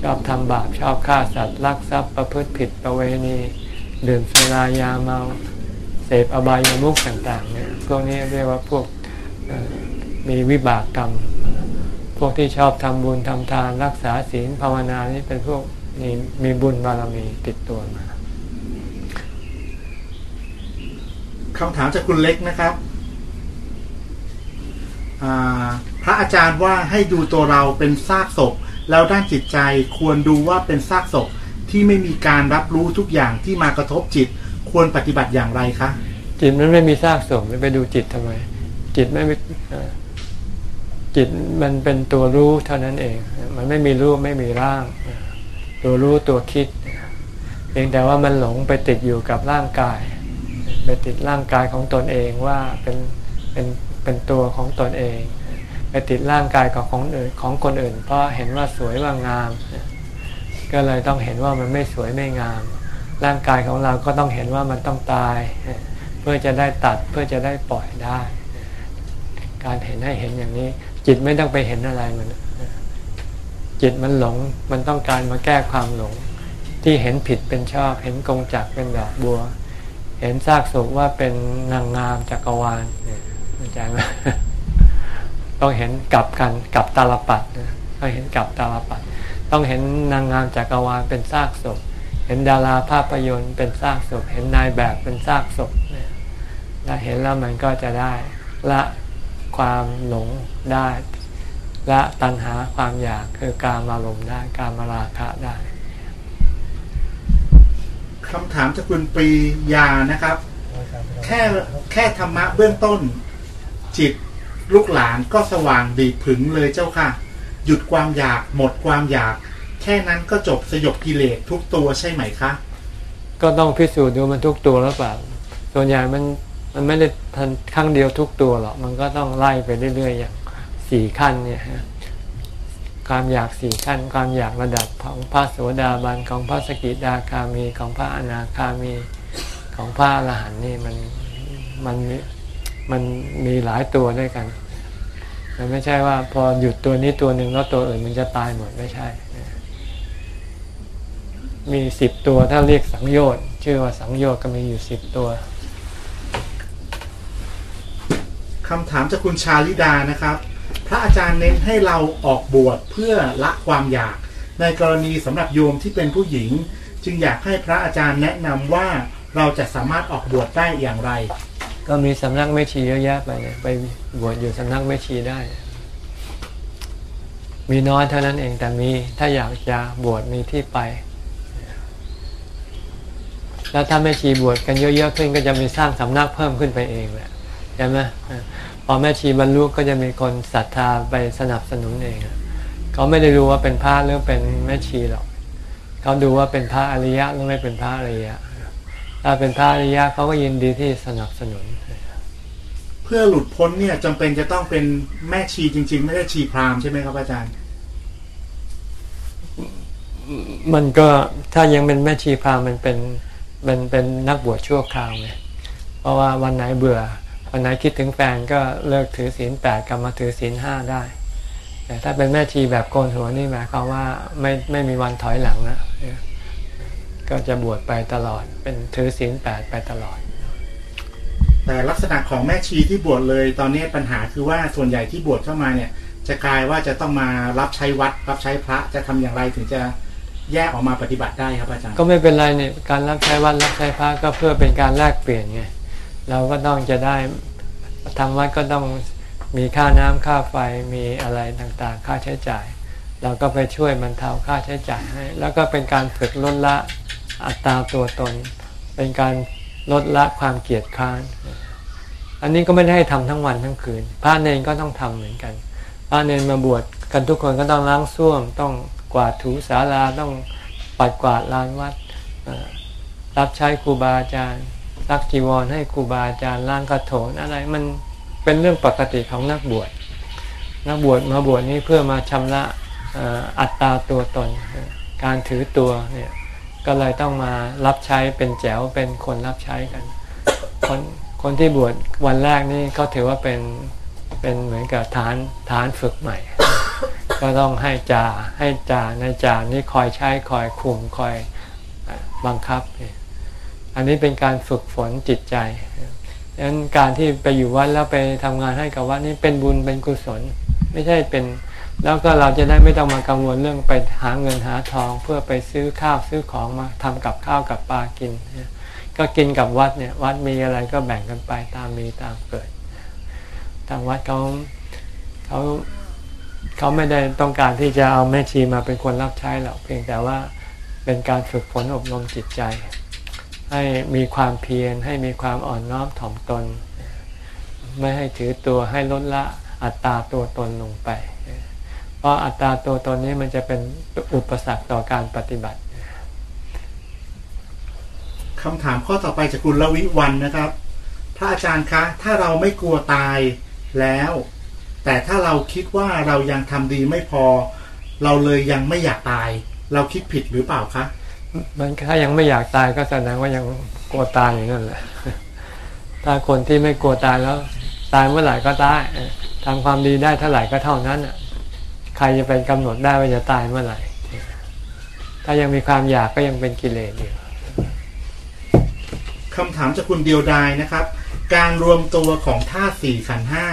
ชอบทำบาปชอบฆ่าสัตว์ลักทรัพย์ประพฤติผิดประเวณีดื่มสุรายาเมาเสพอบายามุขต่างๆเนี่ยพวกนี้เรียกว่าพวกมีวิบากกรรม พวกที่ชอบทำบุญทำทานรักษาศีลภาวนานี่เป็นพวกมีมีบุญบารมีติดตัวมา คำถามจากคุณเล็กนะครับ พระอาจารย์ว่าให้ดูตัวเราเป็นซากศพ แล้วด้านจิตใจควรดูว่าเป็นซากศพที่ไม่มีการรับรู้ทุกอย่างที่มากระทบจิตควรปฏิบัติอย่างไรคะจิตมันไม่มีซากศพไปดูจิตทำไม จิตไม่จิตมันเป็นตัวรู้เท่านั้นเอง มันไม่มีรูปไม่มีร่าง ตัวรู้ตัวคิดเพียงแต่ว่ามันหลงไปติดอยู่กับร่างกาย ไปติดร่างกายของตนเองว่าเป็นเป็นเป็นตัวของตนเอง ไปติดร่างกายกับของอื่นของคนอื่น เพราะเห็นว่าสวยว่างาม ก็เลยต้องเห็นว่ามันไม่สวยไม่งาม ร่างกายของเราก็ต้องเห็นว่ามันต้องตาย เพื่อจะได้ตัดเพื่อจะได้ปล่อยได้ การเห็นให้เห็นอย่างนี้ จิตไม่ต้องไปเห็นอะไรมันจิตมันหลงมันต้องการมาแก้ความหลง ที่เห็นผิดเป็นชอบเห็นกงจักเป็นดอกบัว เห็นซากศพว่าเป็นนางงามจักรวาลเข้าใจไหมต้องเห็นกลับกันกลับตาลปัดต้องเห็นกลับตาลปัด ต้องเห็นนางงามจักรวาลเป็นซากศพ เห็นดาราภาพยนตร์เป็นซากศพ เห็นนายแบบเป็นซากศพแล้วเห็นแล้วมันก็จะได้ละความหลงได้ละตัณหาความอยากคือการมารมได้การมาราคะได้ คำถามจากคุณปรียานะครับ แค่แค่ธรรมะเบื้องต้น จิตลูกหลานก็สว่างดีผึงเลยเจ้าค่ะ หยุดความอยากหมดความอยาก แค่นั้นก็จบสยบกิเลสทุกตัวใช่ไหมคะ ก็ต้องพิสูจน์ดูมันทุกตัวหรือเปล่าสส่วนใหญ่มันมันไม่ได้ทันครั้งเดียวทุกตัวหรอกมันก็ต้องไล่ไปเรื่อยๆอย่างสี่ขั้นเนี่ยฮะ ความอยากสี่ขั้น ความอยากระดับของพระโสดาบันของพระสกิดาคามีของพระอนาคามีของพระอรหันต์นี่มันมันมีมันมีหลายตัวด้วยกัน มันไม่ใช่ว่าพอหยุดตัวนี้ตัวหนึ่งแล้วตัวอื่นมันจะตายหมดไม่ใช่ มีสิบตัวถ้าเรียกสังโยชน์ชื่อว่าสังโยชน์ก็มีอยู่สิบตัวคำถามจากคุณชาลิดานะครับ พระอาจารย์เน้นให้เราออกบวชเพื่อละความอยาก ในกรณีสำหรับโยมที่เป็นผู้หญิง จึงอยากให้พระอาจารย์แนะนำว่าเราจะสามารถออกบวชได้อย่างไร ก็มีสำนักแม่ชีเยอะแยะไปเนี่ยไปบวชอยู่สำนักแม่ชีได้ มีน้อยเท่านั้นเองแต่มีถ้าอยากจะบวชมีที่ไป แล้วถ้าแม่ชีบวชกันเยอะๆขึ้นก็จะมีสร้างสำนักเพิ่มขึ้นไปเองแหละใช่ไหม พอแม่ชีบรรลุก็จะมีคนศรัทธาไปสนับสนุนเองอะเขาไม่ได้ดูว่าเป็นพระหรือเป็นแม่ชีหรอกเขาดูว่าเป็นพระอริยะหรือไม่เป็นพระอริยะ ถ้าเป็นพระอริยะเขาก็ยินดีที่สนับสนุน เพื่อหลุดพ้นเนี่ยจำเป็นจะต้องเป็นแม่ชีจริง ๆ ไม่ได้ชีพราหมณ์ใช่ไหมครับอาจารย์มันก็ถ้ายังเป็นแม่ชีพราหมณ์มันเป็นมันเป็นนักบวชชั่วคราวไงเพราะว่าวันไหนเบื่อ วันไหนคิดถึงแฟนก็เลิกถือศีลแปดกลับมาถือศีลห้าได้ แต่ถ้าเป็นแม่ชีแบบโกนหัวนี่หมายความว่าไม่ไม่มีวันถอยหลังนะก็จะบวชไปตลอด เป็นถือศีลแปดไปตลอด แต่ลักษณะของแม่ชีที่บวชเลยตอนนี้ปัญหาคือว่าส่วนใหญ่ที่บวชเข้ามาเนี่ย จะกลายว่าจะต้องมารับใช้วัด รับใช้พระจะทำอย่างไรถึงจะแยกออกมาปฏิบัติได้ครับอาจารย์ ก็ไม่เป็นไรเนี่ยการรับใช้วัดรับใช้พระก็เพื่อเป็นการแลกเปลี่ยนไง เราก็ต้องจะได้ทางวัดก็ต้องมีค่าน้ำค่าไฟมีอะไรต่างๆ ค่าใช้จ่าย เราก็ไปช่วยบรรเทาค่าใช้จ่ายให้ แล้วก็เป็นการฝึกลดละอัตราตัวตน เป็นการลดละความเกลียดค้าน อันนี้ก็ไม่ได้ให้ทำทั้งวันทั้งคืน พระเนนก็ต้องทำเหมือนกัน พระเนนมาบวชกันทุกคนก็ต้องล้างส้วม ต้องกวาดถูศาลาต้องปัดกวาดลานวัด รับใช้ครูบาอาจารย์ รักจีวรให้ครูบาอาจารย์ล้างกระโถนอะไรมันเป็นเรื่องปกติของนักบวช นักบวชมาบวชนี้เพื่อมาชำระอัตตาตัวตน การถือตัวเนี่ยก็เลยต้องมารับใช้เป็นแจวเป็นคนรับใช้กัน คนคนที่บวชวันแรกนี่เขาถือว่าเป็นเป็นเหมือนกับฐานฐานฝึกใหม่ ก็ต้องให้จ่าให้จ่าในจ่านี่คอยใช้คอยคุมคอยบังคับ อันนี้เป็นการฝึกฝนจิตใจดังนั้นการที่ไปอยู่วัดแล้วไปทำงานให้กับวัดนี่เป็นบุญเป็นกุศล ไม่ใช่เป็น แล้วก็เราจะได้ไม่ต้องมากังวลเรื่องไปหาเงินหาทอง เพื่อไปซื้อข้าวซื้อของมาทำกับข้าวกับปลากิน ก็กินกับวัดเนี่ยวัดมีอะไรก็แบ่งกันไปตามมีตามเกิด ทางวัดเขาเขาเขาไม่ได้ต้องการที่จะเอาแม่ชีมาเป็นคนรับใช้หรอกเพียงแต่ว่าเป็นการฝึกฝนอบรมจิตใจ ให้มีความเพียรให้มีความอ่อนน้อมถ่อมตน ไม่ให้ถือตัวให้ลดละอัตราตัวตนลงไป เพราะอัตราตัวตนนี้มันจะเป็นอุปสรรคต่อการปฏิบัติคำถามข้อต่อไปจากคุณละวิวันนะครับ พระอาจารย์คะ ถ้าเราไม่กลัวตายแล้ว แต่ถ้าเราคิดว่าเรายังทำดีไม่พอ เราเลยยังไม่อยากตาย เราคิดผิดหรือเปล่าคะ มันถ้ายังไม่อยากตายก็แสดงว่ายังกลัวตายอยู่นั้นแหละ ถ้าคนที่ไม่กลัวตายแล้ว ตายเมื่อไหร่ก็ตายทำความดีได้เท่าไหร่ก็เท่านั้นอะใครจะเป็นกำหนดได้ว่าจะตายเมื่อไหร่ ถ้ายังมีความอยากก็ยังเป็นกิเลสอยู่คำถามจากคุณเดียวดายนะครับ การรวมตัวของธาตุสี่ขันห้า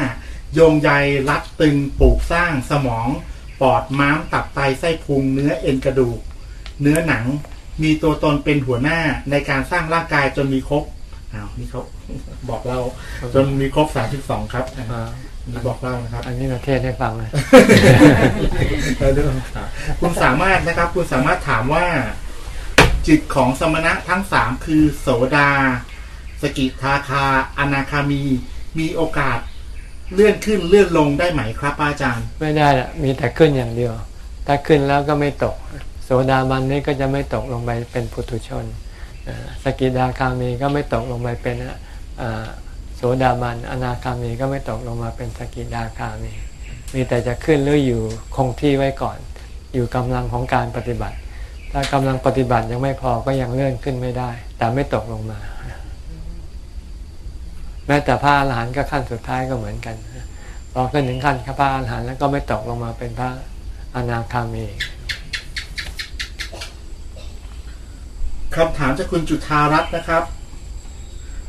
โยงใยรัดตึงปลูกสร้างสมอง ปอดม้ามตับไตไส้พุงเนื้อเอ็นกระดูก เนื้อหนัง มีตัวตนเป็นหัวหน้าในการสร้างร่างกายจนมีครบอ้าวนี่เขาบอกเรา จนมีครบสามสิบสองครับอะอ่านี่บอกเล่านะครับ อันนี้เราเทศให้ฟังนะคุณสามารถนะครับ คุณสามารถถามว่า จิตของสมณะทั้งสามคือ โสดา สกิทาคา อนาคามี มีโอกาสเลื่อนขึ้นเลื่อนลงได้ไหมครับอาจารย์ ไม่ได้ละมีแต่ขึ้นอย่างเดียว ถ้าขึ้นแล้วก็ไม่ตก โสดาบันนี้ก็จะไม่ตกลงไปเป็นปุถุชน สกิดาคามีก็ไม่ตกลงไปเป็นโสดาบัน อนาคามีก็ไม่ตกลงมาเป็นสกิทาคามี มีแต่จะขึ้นหรืออยู่คงที่ไว้ก่อน อยู่กำลังของการปฏิบัติ ถ้ากำลังปฏิบัติยังไม่พอก็ยังเลื่อนขึ้นไม่ได้ แต่ไม่ตกลงมา แม้แต่พระอรหันต์ก็ขั้นสุดท้ายก็เหมือนกันพอขึ้นถึงขั้นพระอรหันต์แล้วก็ไม่ตกลงมาเป็นพระอนาคามี คำถามจากคุณจุธารัตน์นะครับ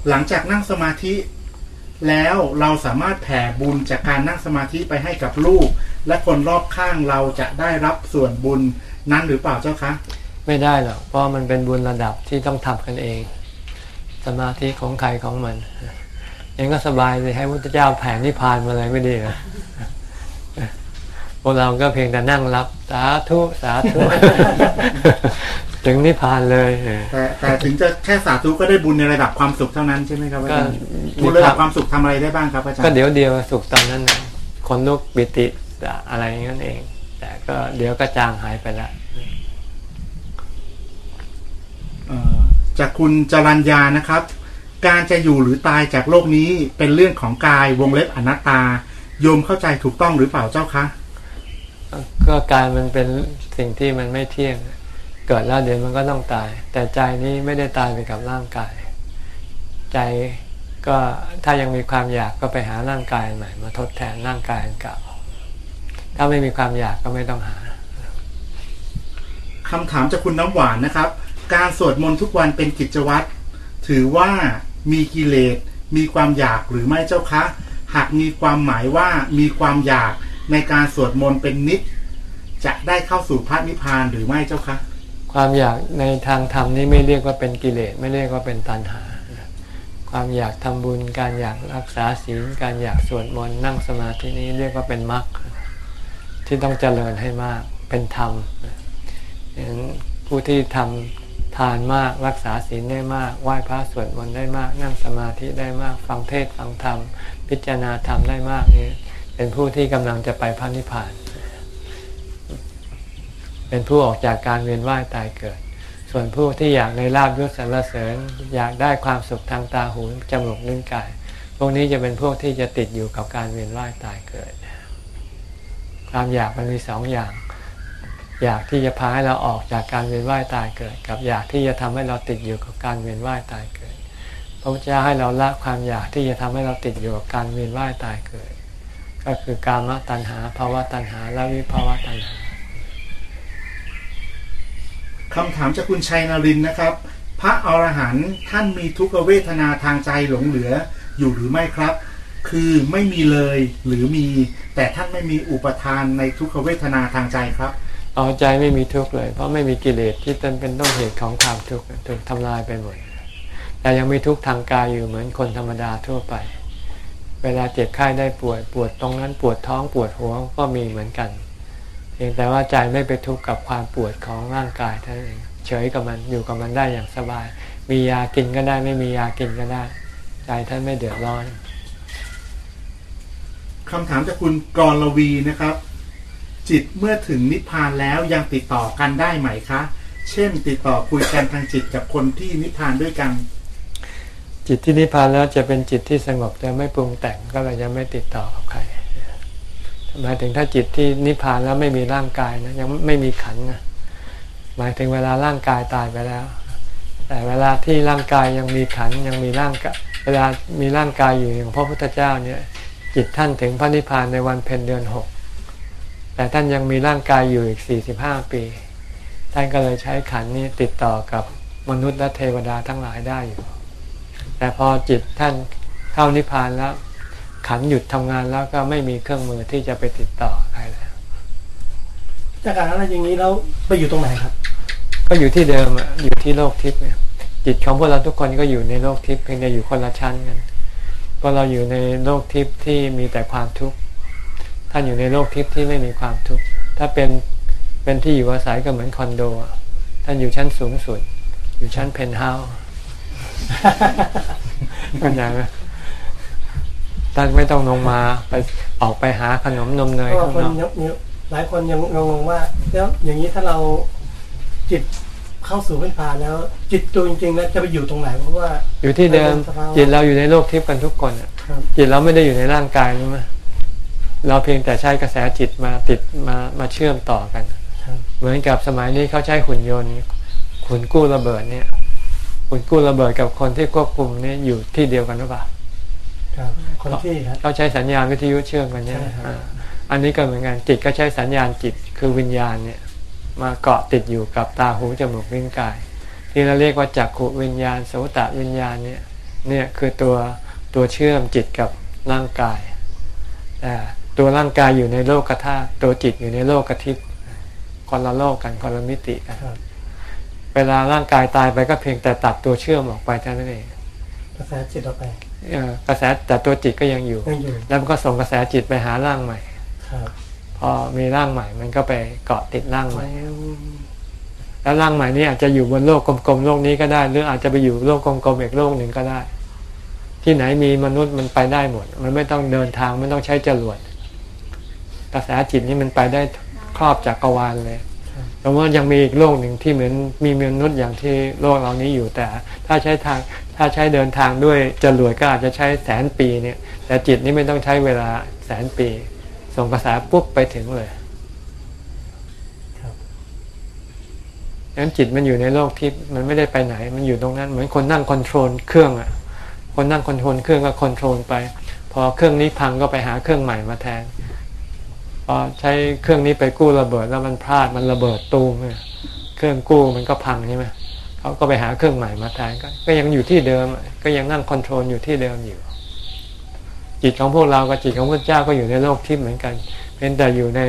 หลังจากนั่งสมาธิแล้วเราสามารถแผ่บุญจากการนั่งสมาธิไปให้กับลูก และคนรอบข้างเราจะได้รับส่วนบุญนั้นหรือเปล่าเจ้าคะ ไม่ได้หรอกเพราะมันเป็นบุญระดับที่ต้องทำกันเอง สมาธิของใครของมันเองก็สบายเลยให้พระพุทธเจ้าแผ่นิพพานมาเลยไม่ดีหรอพวกเราก็เพียงแต่นั่งรับ สาธุ สาธุ ถึงนิพพานเลยแต่แต่ถึงจะแค่สาธุก็ได้บุญในระดับความสุขเท่านั้นใช่ไหมครับอาจารย์ก็บุญระดับความสุขทำอะไรได้บ้างครับอาจารย์ก็เดี๋ยวเดียวสุขตอนนั้นนะคนลุกปิติอะไรอย่างนั้นเอง แต่ก็เดี๋ยวก็จางหายไปละเอ่อจากคุณจรัญญานะครับ การจะอยู่หรือตายจากโลกนี้เป็นเรื่องของกายวงเล็บอนัตตาโยมเข้าใจถูกต้องหรือเปล่าเจ้าคะก็กายมันเป็นสิ่งที่มันไม่เที่ยง เกิดแล้วเดี๋ยวมันก็ต้องตาย แต่ใจนี้ไม่ได้ตายไปกับร่างกาย ใจก็ถ้ายังมีความอยากก็ไปหาร่างกายใหม่ มาทดแทนร่างกายเก่า ถ้าไม่มีความอยากก็ไม่ต้องหาคำถามจากคุณน้ำหวานนะครับ การสวดมนต์ทุกวันเป็นกิจวัตรถือว่ามีกิเลสมีความอยากหรือไม่เจ้าคะ หากมีความหมายว่ามีความอยากในการสวดมนต์เป็นนิจจะได้เข้าสู่พระนิพพานหรือไม่เจ้าคะ ความอยากในทางธรรมนี่ไม่เรียกว่าเป็นกิเลสไม่เรียกว่าเป็นตัณหา ความอยากทำบุญการอยากรักษาศีลการอยากสวดมนต์นั่งสมาธินี้เรียกว่าเป็นมรรคที่ต้องเจริญให้มากเป็นธรรมผู้ที่ทำทานมากรักษาศีลได้มากไหว้พระสวดมนต์ได้มาก นั่งสมาธิได้มาก ฟังเทศฟังธรรม พิจารณาธรรมได้มากนี่เป็นผู้ที่กำลังจะไปพระนิพพาน เป็นผู้ออกจากการเวียนว่ายตายเกิด ส่วนผู้ที่อยากในลาบยศสรรเสริญ อยากได้ความสุขทางตาหูจมูกลิ้นกาย พวกนี้จะเป็นพวกที่จะติดอยู่กับการเวียนว่ายตายเกิด ความอยากมันมีสองอย่าง อยากที่จะพาให้เราออกจากการเวียนว่ายตายเกิด กับอยากที่จะทำให้เราติดอยู่กับการเวียนว่ายตายเกิดพระพุทธเจ้าให้เราละความอยากที่จะทำให้เราติดอยู่กับการเวียนว่ายตายเกิด ก็คือการมตัณหาภาวะตัณหาและวิภาวะตัณหา คำถามจากคุณชัยนรินทร์นะครับ พระอรหันต์ท่านมีทุกขเวทนาทางใจหลงเหลืออยู่หรือไม่ครับ คือไม่มีเลยหรือมี แต่ท่านไม่มีอุปทานในทุกขเวทนาทางใจครับเอาใจไม่มีทุกข์เลย เพราะไม่มีกิเลสที่เป็นต้นเหตุของความทุกข์ถูกทำลายไปหมดแต่ยังมีทุกข์ทางกายอยู่เหมือนคนธรรมดาทั่วไป เวลาเจ็บไข้ได้ป่วย ปวดตรงนั้นปวดท้องปวดหัวก็มีเหมือนกัน เพียงแต่ว่าใจไม่ไปทุกข์กับความปวดของร่างกายเท่านั้นเองเฉยกับมันอยู่กับมันได้อย่างสบาย มียากินก็ได้ไม่มียากินก็ได้ ใจท่านไม่เดือดร้อนคำถามจากคุณกรลวีนะครับ จิตเมื่อถึงนิพพานแล้วยังติดต่อกันได้ไหมคะ เช่น ติดต่อคุยกันทางจิตกับคนที่นิพพานด้วยกัน จิตที่นิพพานแล้วจะเป็นจิตที่สงบแต่ไม่ปรุงแต่งก็เลยจะไม่ติดต่อกับใคร หมายถึงถ้าจิตที่นิพพานแล้วไม่มีร่างกายนะยังไม่มีขันนะหมายถึงเวลาร่างกายตายไปแล้ว แต่เวลาที่ร่างกายยังมีขันยังมีร่างกายเวลามีร่างกายอยู่อย่างพระพุทธเจ้าเนี่ย จิตท่านถึงพระนิพพานในวันเพ็ญเดือนหกแต่ท่านยังมีร่างกายอยู่อีกสี่สิบห้าปี ท่านก็เลยใช้ขันนี้ติดต่อกับมนุษย์และเทวดาทั้งหลายได้อยู่ แต่พอจิตท่านเข้านิพพานแล้ว ขันธ์หยุดทำงานแล้วก็ไม่มีเครื่องมือที่จะไปติดต่อใครแล้วจากการอะไรอย่างนี้แล้วไปอยู่ตรงไหนครับ ก็อยู่ที่เดิมอะอยู่ที่โลกทิพย์เนี่ยจิตของพวกเราทุกคนก็อยู่ในโลกทิพย์เพียงแต่อยู่คนละชั้นกันเพราะเราอยู่ในโลกทิพย์ที่มีแต่ความทุกข์ท่านอยู่ในโลกทิพย์ที่ไม่มีความทุกข์ถ้าเป็นเป็นที่อยู่อาศัยก็เหมือนคอนโดอะท่านอยู่ชั้นสูงสุด อยู่ชั้นเพนท์เฮาส์เข้าใจไหม ท่านไม่ต้องลงมาไปออกไปหาขนมนมเนยก็ข้างคนนอกยังยังหลายคนยังงงๆว่าแล้วอย่างนี้ถ้าเราจิตเข้าสู่พระนิพพานแล้ว จิตตัวจริงๆแล้วจะไปอยู่ตรงไหนเพราะว่า อยู่ที่เดิมนป็นสภาวะจิตเราอยู่ในโลกทิพย์กันทุกคนอะครับจิตเราไม่ได้อยู่ในร่างกายรู้ไหมเราเพียงแต่ใช้กระแสจิตมาติดมามาเชื่อมต่อกันครับเหมือนกับสมัยนี้เขาใช้หุ่นยนต์ขุนกู้ระเบิดเนี่ยขุนกู้ระเบิดกับคนที่ควบคุมเนี่ยอยู่ที่เดียวกันหรือเปล่า ครับคนที่ครับเขาใช้สัญญาณวิทยุเชื่อมกันเนี่ยใช่ครับอ่าอันนี้ก็เหมือนกันจิตก็ใช้สัญญาณจิตคือวิญญาณเนี่ย มาเกาะติดอยู่กับตาหูจมูกลิ้นกาย ที่เราเรียกว่าจักขุวิญญาณโสตวิญญาณเนี่ยเนี่ยคือตัวตัวเชื่อมจิตกับร่างกายแต่ตัวร่างกายอยู่ในโลกธาตุตัวจิตอยู่ในโลกทิพย์คนละโลกกันคนละมิติกันครับเวลาร่างกายตายไปก็เพียงแต่ตัดตัวเชื่อมออกไปเท่านั้นเองกระแสจิตออกไปเอ่อ กระแสแต่ตัวจิตก็ยังอยู่ยังอยู่ แล้วมันก็ส่งกระแสจิตไปหาร่างใหม่ครับพอมีร่างใหม่ มันก็ไปเกาะติดร่างใหม่อืมแล้วร่างใหม่นี้อาจจะอยู่บนโลกกลมๆโลกนี้ก็ได้ หรืออาจจะไปอยู่โลกกลมๆอีกโลกหนึ่งก็ได้ ที่ไหนมีมนุษย์มันไปได้หมด มันไม่ต้องเดินทางไม่ต้องใช้จรวดกระแสจิตนี่มันไปได้ครอบจักกรวาลเลยแต่ว่ายังมีอีกโลกหนึ่งที่เหมือนมีมนุษย์อย่างที่โลกเรานี้อยู่แต่ ถ้าใช้ทาง ถ้าใช้เดินทางด้วยจรวดก็อาจจะใช้แสนปีเนี่ย แต่จิตนี่ไม่ต้องใช้เวลาแสนปี ส่งกระแสปุ๊บไปถึงเลยครับงั้นจิตมันอยู่ในโลกที่มันไม่ได้ไปไหน มันอยู่ตรงนั้น เหมือนคนนั่ง control เครื่องอะ คนนั่ง control เครื่องก็ control ไป พอเครื่องนี้พังก็ไปหาเครื่องใหม่มาแทน พอใช้เครื่องนี้ไปกู้ระเบิดแล้วมันพลาดมันระเบิดตูมเนี่ยเครื่องกู้มันก็พังใช่ไหม เขาก็ไปหาเครื่องใหม่มาแทนก็ก็ยังอยู่ที่เดิม ก็ยังนั่งคอนโทรลอยู่ที่เดิมอยู่ จิตของพวกเรากับจิตของพระเจ้าก็อยู่ในโลกทิพย์เหมือนกันเพียงแต่อยู่ใน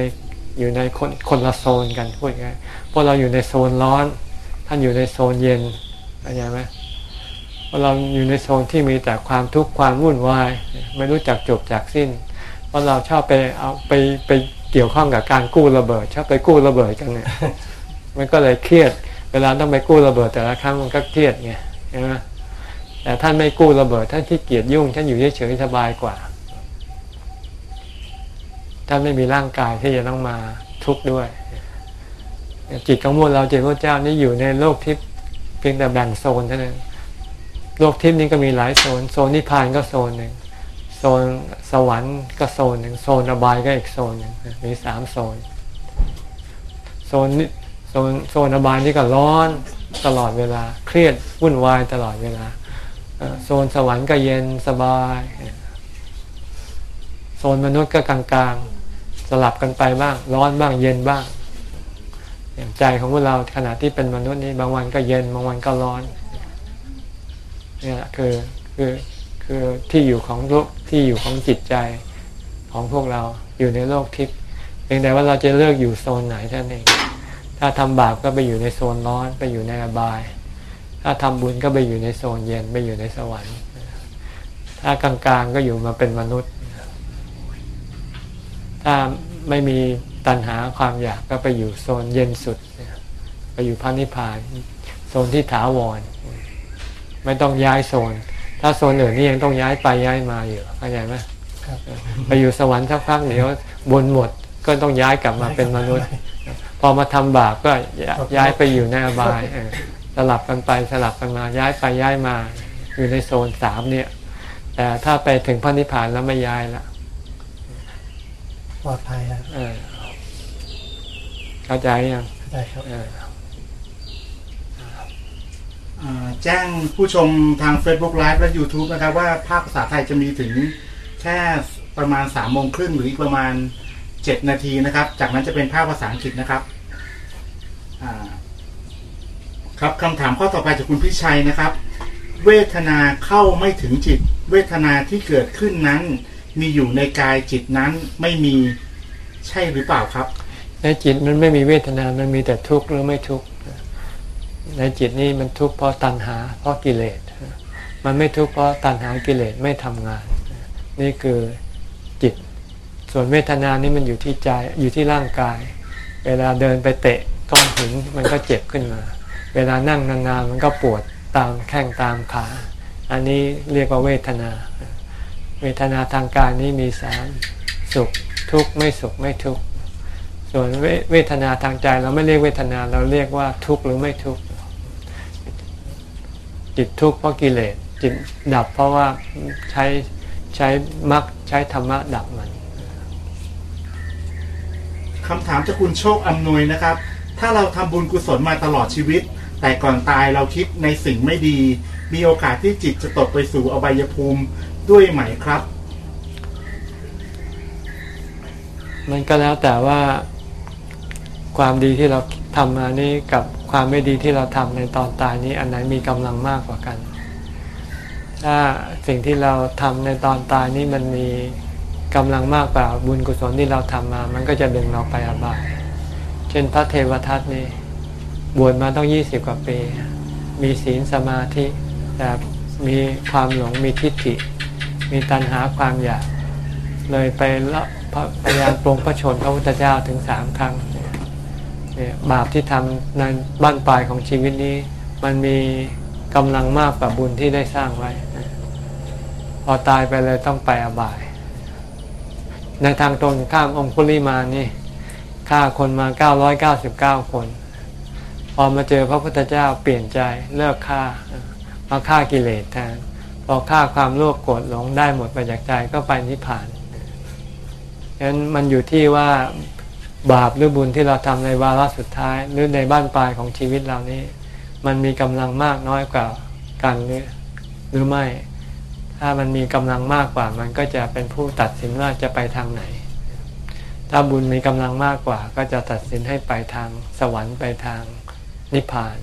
อยู่ในคนคนละโซนกันพูดง่ายพวกเราอยู่ในโซนร้อน ท่านอยู่ในโซนเย็นเข้าใจไหมพวกเราอยู่ในโซนที่มีแต่ความทุกข์ความวุ่นวาย ไม่รู้จักจบจากสิ้นเพราะเราชอบไปเอาไปไปเกี่ยวข้องกับการกู้ระเบิด ชอบไปกู้ระเบิดกันเนี่ยมันก็เลยเครียด วลาต้องไปกู้ระเบิดแต่ละครั้งมันก็เครียดไงใช่ไหมแต่ท่านไม่กู้ระเบิดท่านที่เกียจยุ่งท่านอยู่เฉยๆสบายกว่าท่านไม่มีร่างกายที่จะต้องมาทุกข์ด้วย จิตของพวกเราเจิตพระเจ้านี่อยู่ในโลกทิพย์เพียงแต่แบ่งโซนเท่านั้นโลกทิพย์นี้ก็มีหลายโซน โซนนิพพานก็โซนหนึ่งโซนสวรรค์ก็โซนหนึ่งโซนอบายก็อีกโซนหนึ่งมีสามโซนโซนนิ โซนอบายนี่ก็ร้อนตลอดเวลา เครียดวุ่นวายตลอดเวลาโซนสวรรค์ก็เย็นสบาย โซนมนุษย์ก็กลางๆ สลับกันไปบ้าง ร้อนบ้างเย็นบ้าง อย่างใจของพวกเราขณะที่เป็นมนุษย์นี้บางวันก็เย็นบางวันก็ร้อนนี่ยคือคือคือที่อยู่ของโลกที่อยู่ของจิตใจของพวกเราอยู่ในโลกทิพย์เพียงแต่ว่าเราจะเลือกอยู่โซนไหนเท่านั้นเอง ถ้าทำบาปก็ไปอยู่ในโซนร้อนไปอยู่ในอบาย ถ้าทำบุญก็ไปอยู่ในโซนเย็นไปอยู่ในสวรรค์ ถ้ากลางๆก็อยู่มาเป็นมนุษย์ ถ้าไม่มีตัณหาความอยากก็ไปอยู่โซนเย็นสุด ไปอยู่พระนิพพาน โซนที่ถาวร ไม่ต้องย้ายโซน ถ้าโซนอื่นนี่ยังต้องย้ายไปย้ายมาอยู่เข้าใจไหมครับไปอยู่สวรรค์สักพักเดี๋ยวบนหมดก็ต้องย้ายกลับมาเป็นมนุษย์พ อมาทำบาปก็ย้ายไปอยู่ในอบายเออสลับกันไปสลับกันมาย้ายไปย้ายมาอยู่ในโซนสามเนี่ย แต่ถ้าไปถึงพระนิพพานแล้วไม่ย้ายละปลอดภัยแล้วเออเข้าใจยังเข้าใจครับเอออ่าแจ้งผู้ชมทาง Facebook Live และ YouTube นะครับ ว่าภาคภาษาไทยจะมีถึงแค่ประมาณ3ามโมงครึ่งหรืออีกประมาณ 7 นาทีนะครับ จากนั้นจะเป็นภาคภาษาอังกฤษนะครับ อ่า ครับคำถามข้อต่อไปจากคุณพิชัยนะครับ เวทนาเข้าไม่ถึงจิต เวทนาที่เกิดขึ้นนั้น มีอยู่ในกายจิตนั้นไม่มีใช่หรือเปล่าครับ ในจิตมันไม่มีเวทนา มันมีแต่ทุกข์หรือไม่ทุกข์ในจิตนี่มันทุกข์เพราะตัณหา เพราะกิเลส มันไม่ทุกข์เพราะตัณหากิเลสไม่ทำงาน นี่คือจิต ส่วนเวทนานี่มันอยู่ที่ใจอยู่ที่ร่างกาย เวลาเดินไปเตะ ก้อนหินมันก็เจ็บขึ้นมา เวลานั่งนานๆมันก็ปวดตามแข้งตามขา อันนี้เรียกว่าเวทนา เวทนาทางกายนี่มีสามสุขทุกข์ไม่สุขไม่ทุกข์ ส่วนเวเวทนาทางใจเราไม่เรียกเวทนาเราเรียกว่าทุกข์หรือไม่ทุกข์ จิตทุกข์เพราะกิเลสจิตดับเพราะว่าใช้ใช้มรรคใช้ธรรมะดับมันคำถามจากคุณโชคอำนวยนะครับ ถ้าเราทำบุญกุศลมาตลอดชีวิต แต่ก่อนตายเราคิดในสิ่งไม่ดี มีโอกาสที่จิตจะตกไปสู่อบายภูมิด้วยไหมครับ มันก็แล้วแต่ว่าความดีที่เราทำมานี้กับความไม่ดีที่เราทำในตอนตายนี้อันไหนมีกำลังมากกว่ากัน ถ้าสิ่งที่เราทำในตอนตายนี้มันมีกำลังมากกว่าบุญกุศลที่เราทำมา มันก็จะดึงเราไปอบาย ช่นพระเทวทัตนี่บวชมาต้องยี่สิบกว่าปี มีศีลสมาธิ แต่มีความหลงมีทิฏฐิ มีตัณหาความอยาก เลยไปละพยายามปรงพระชนพระพุทธเจ้าถึงสามครั้งเนี่ยบาปที่ทำในบ้านปลายของชีวิตนี้ มันมีกำลังมากกว่าบุญที่ได้สร้างไว้ พอตายไปเลยต้องไปอบาย ในทางตรงข้ามองคุลิมานี่ ฆ่าคนมา 999 คน พอมาเจอพระพุทธเจ้าเปลี่ยนใจเลิกฆ่ามาฆ่ากิเลสแทนพอฆ่าความโลภโกรธหลงได้หมดไปจากใจก็ไปนิพพานฉะนั้นมันอยู่ที่ว่าบาปหรือบุญที่เราทำในวาระสุดท้าย หรือในบ้านปลายของชีวิตเรานี้ มันมีกำลังมากน้อยกว่ากันหรือหรือไม่ ถ้ามันมีกำลังมากกว่า มันก็จะเป็นผู้ตัดสินว่าจะไปทางไหน ถ้าบุญมีกำลังมากกว่า ก็จะตัดสินให้ไปทางสวรรค์ไปทางนิพพาน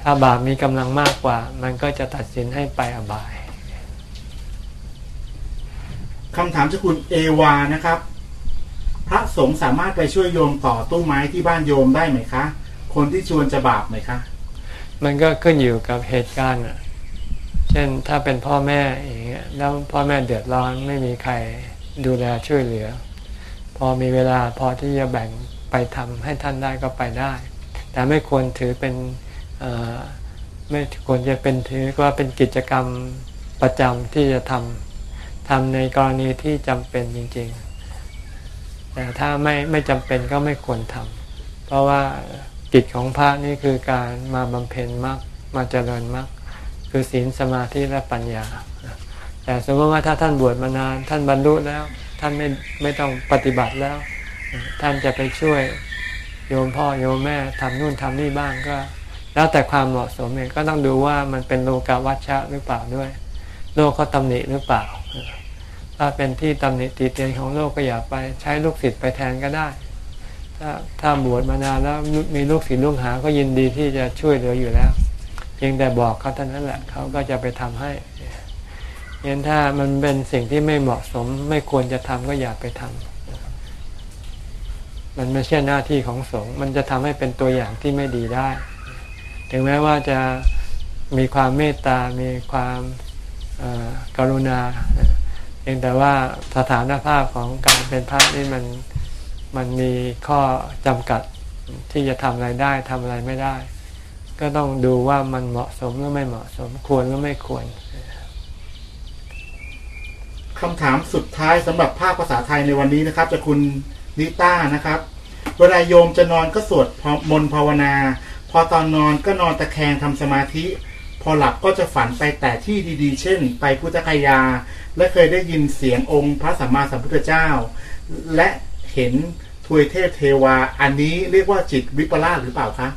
ถ้าบาปมีกำลังมากกว่า มันก็จะตัดสินให้ไปอบายคำถามจากคุณเอวานะครับ พระสงฆ์สามารถไปช่วยโยมต่อตู้ไม้ที่บ้านโยมได้ไหมคะ คนที่ชวนจะบาปไหมคะ มันก็ขึ้นอยู่กับเหตุการณ์อะเช่นถ้าเป็นพ่อแม่อย่างเงี้ยแล้วพ่อแม่เดือดร้อนไม่มีใครดูแลช่วยเหลือ พอมีเวลาพอที่จะแบ่งไปทำให้ท่านได้ก็ไปได้ แต่ไม่ควรถือเป็นไม่ควรจะเป็นถือว่าเป็นกิจกรรมประจำที่จะทำทำในกรณีที่จำเป็นจริง ๆ แต่ถ้าไม่ไม่จำเป็นก็ไม่ควรทำเพราะว่ากิจของพระนี่คือการมาบำเพ็ญมรรคมาเจริญมรรคคือศีลสมาธิและปัญญา แต่สมมติว่าถ้าท่านบวชมานาน ท่านบรรลุแล้ว ท่านไม่ไม่ต้องปฏิบัติแล้ว ท่านจะไปช่วยโยมพ่อโยมแม่ทำนู่นทำนี่บ้างก็ แล้วแต่ความเหมาะสมเองก็ต้องดูว่ามันเป็นโลกาวัชชะหรือเปล่าด้วย โลกเขาตำหนิหรือเปล่า ถ้าเป็นที่ตำหนิตีเตียนของโลกก็อย่าไปใช้ลูกศิษย์ไปแทนก็ได้ ถ้าถ้าบวชมานานแล้วมีลูกศิษย์ลูกหา ก็ยินดีที่จะช่วยเหลืออยู่แล้วเพียงแต่บอกเขาเท่านั้นแหละเขาก็จะไปทำให้ ยันถ้ามันเป็นสิ่งที่ไม่เหมาะสม ไม่ควรจะทำก็อย่าไปทำมันไม่ใช่หน้าที่ของสงฆ์มันจะทำให้เป็นตัวอย่างที่ไม่ดีได้ ถึงแม้ว่าจะมีความเมตตา มีความกรุณาเพียงแต่ว่าสถานภาพของการเป็นพระนี่มันมันมีข้อจำกัดที่จะทำอะไรได้ทำอะไรไม่ได้ ก็ต้องดูว่ามันเหมาะสมหรือไม่เหมาะสม ควรหรือไม่ควร คำถามสุดท้ายสำหรับภาคภาษาไทยในวันนี้นะครับ จากคุณนิต้านะครับ เวลาโยมจะนอนก็สวดมนต์ภาวนา พอตอนนอนก็นอนตะแคงทำสมาธิ พอหลับก็จะฝันไปแต่ที่ดีๆ เช่น ไปพุทธคยา และเคยได้ยินเสียงองค์พระสัมมาสัมพุทธเจ้า และเห็นทวยเทพเทวา อันนี้เรียกว่าจิตวิปลาสหรือเปล่าคะ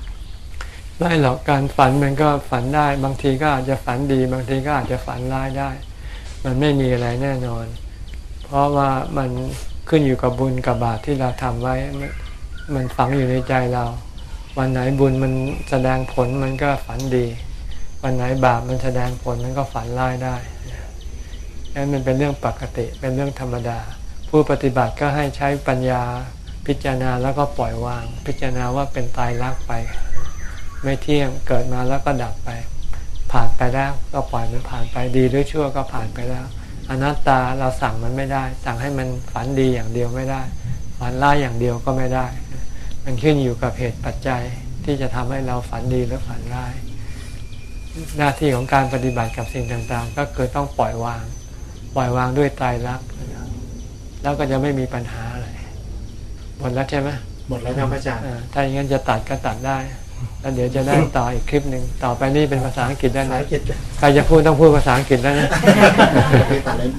ไม่หรอกการฝันมันก็ฝันได้ บางทีก็อาจจะฝันดี บางทีก็อาจจะฝันร้ายได้ มันไม่มีอะไรแน่นอน เพราะว่ามันขึ้นอยู่กับบุญกับบาปที่เราทำไว้ มันฝังอยู่ในใจเรา วันไหนบุญมันแสดงผลมันก็ฝันดี วันไหนบาปมันแสดงผลมันก็ฝันร้ายได้นั่นมันเป็นเรื่องปกติเป็นเรื่องธรรมดา ผู้ปฏิบัติก็ให้ใช้ปัญญาพิจารณาแล้วก็ปล่อยวาง พิจารณาว่าเป็นตายรักไป ไม่เที่ยงเกิดมาแล้วก็ดับไป ผ่านไปแล้วก็ปล่อยมันผ่านไปดีหรือชั่วก็ผ่านไปแล้ว อนัตตาเราสั่งมันไม่ได้ สั่งให้มันฝันดีอย่างเดียวไม่ได้ ฝันร้ายอย่างเดียวก็ไม่ได้ มันขึ้นอยู่กับเหตุปัจจัยที่จะทำให้เราฝันดีหรือฝันร้าย หน้าที่ของการปฏิบัติกับสิ่งต่างๆ ก็คือต้องปล่อยวาง ปล่อยวางด้วยตายรักแล้วก็จะไม่มีปัญหาอะไรหมดแล้วใช่ไหมหมดแล้วครับอาจารย์ถ้าอย่างนั้นจะตัดก็ตัดได้ แล้วเดี๋ยวจะได้ต่ออีกคลิปหนึ่งต่อไปนี่เป็นภาษาอังกฤษได้ภาษานะอังกฤษใครจะพูดต้องพูดภาษาอังกฤษแล้วนะไปตัดเลย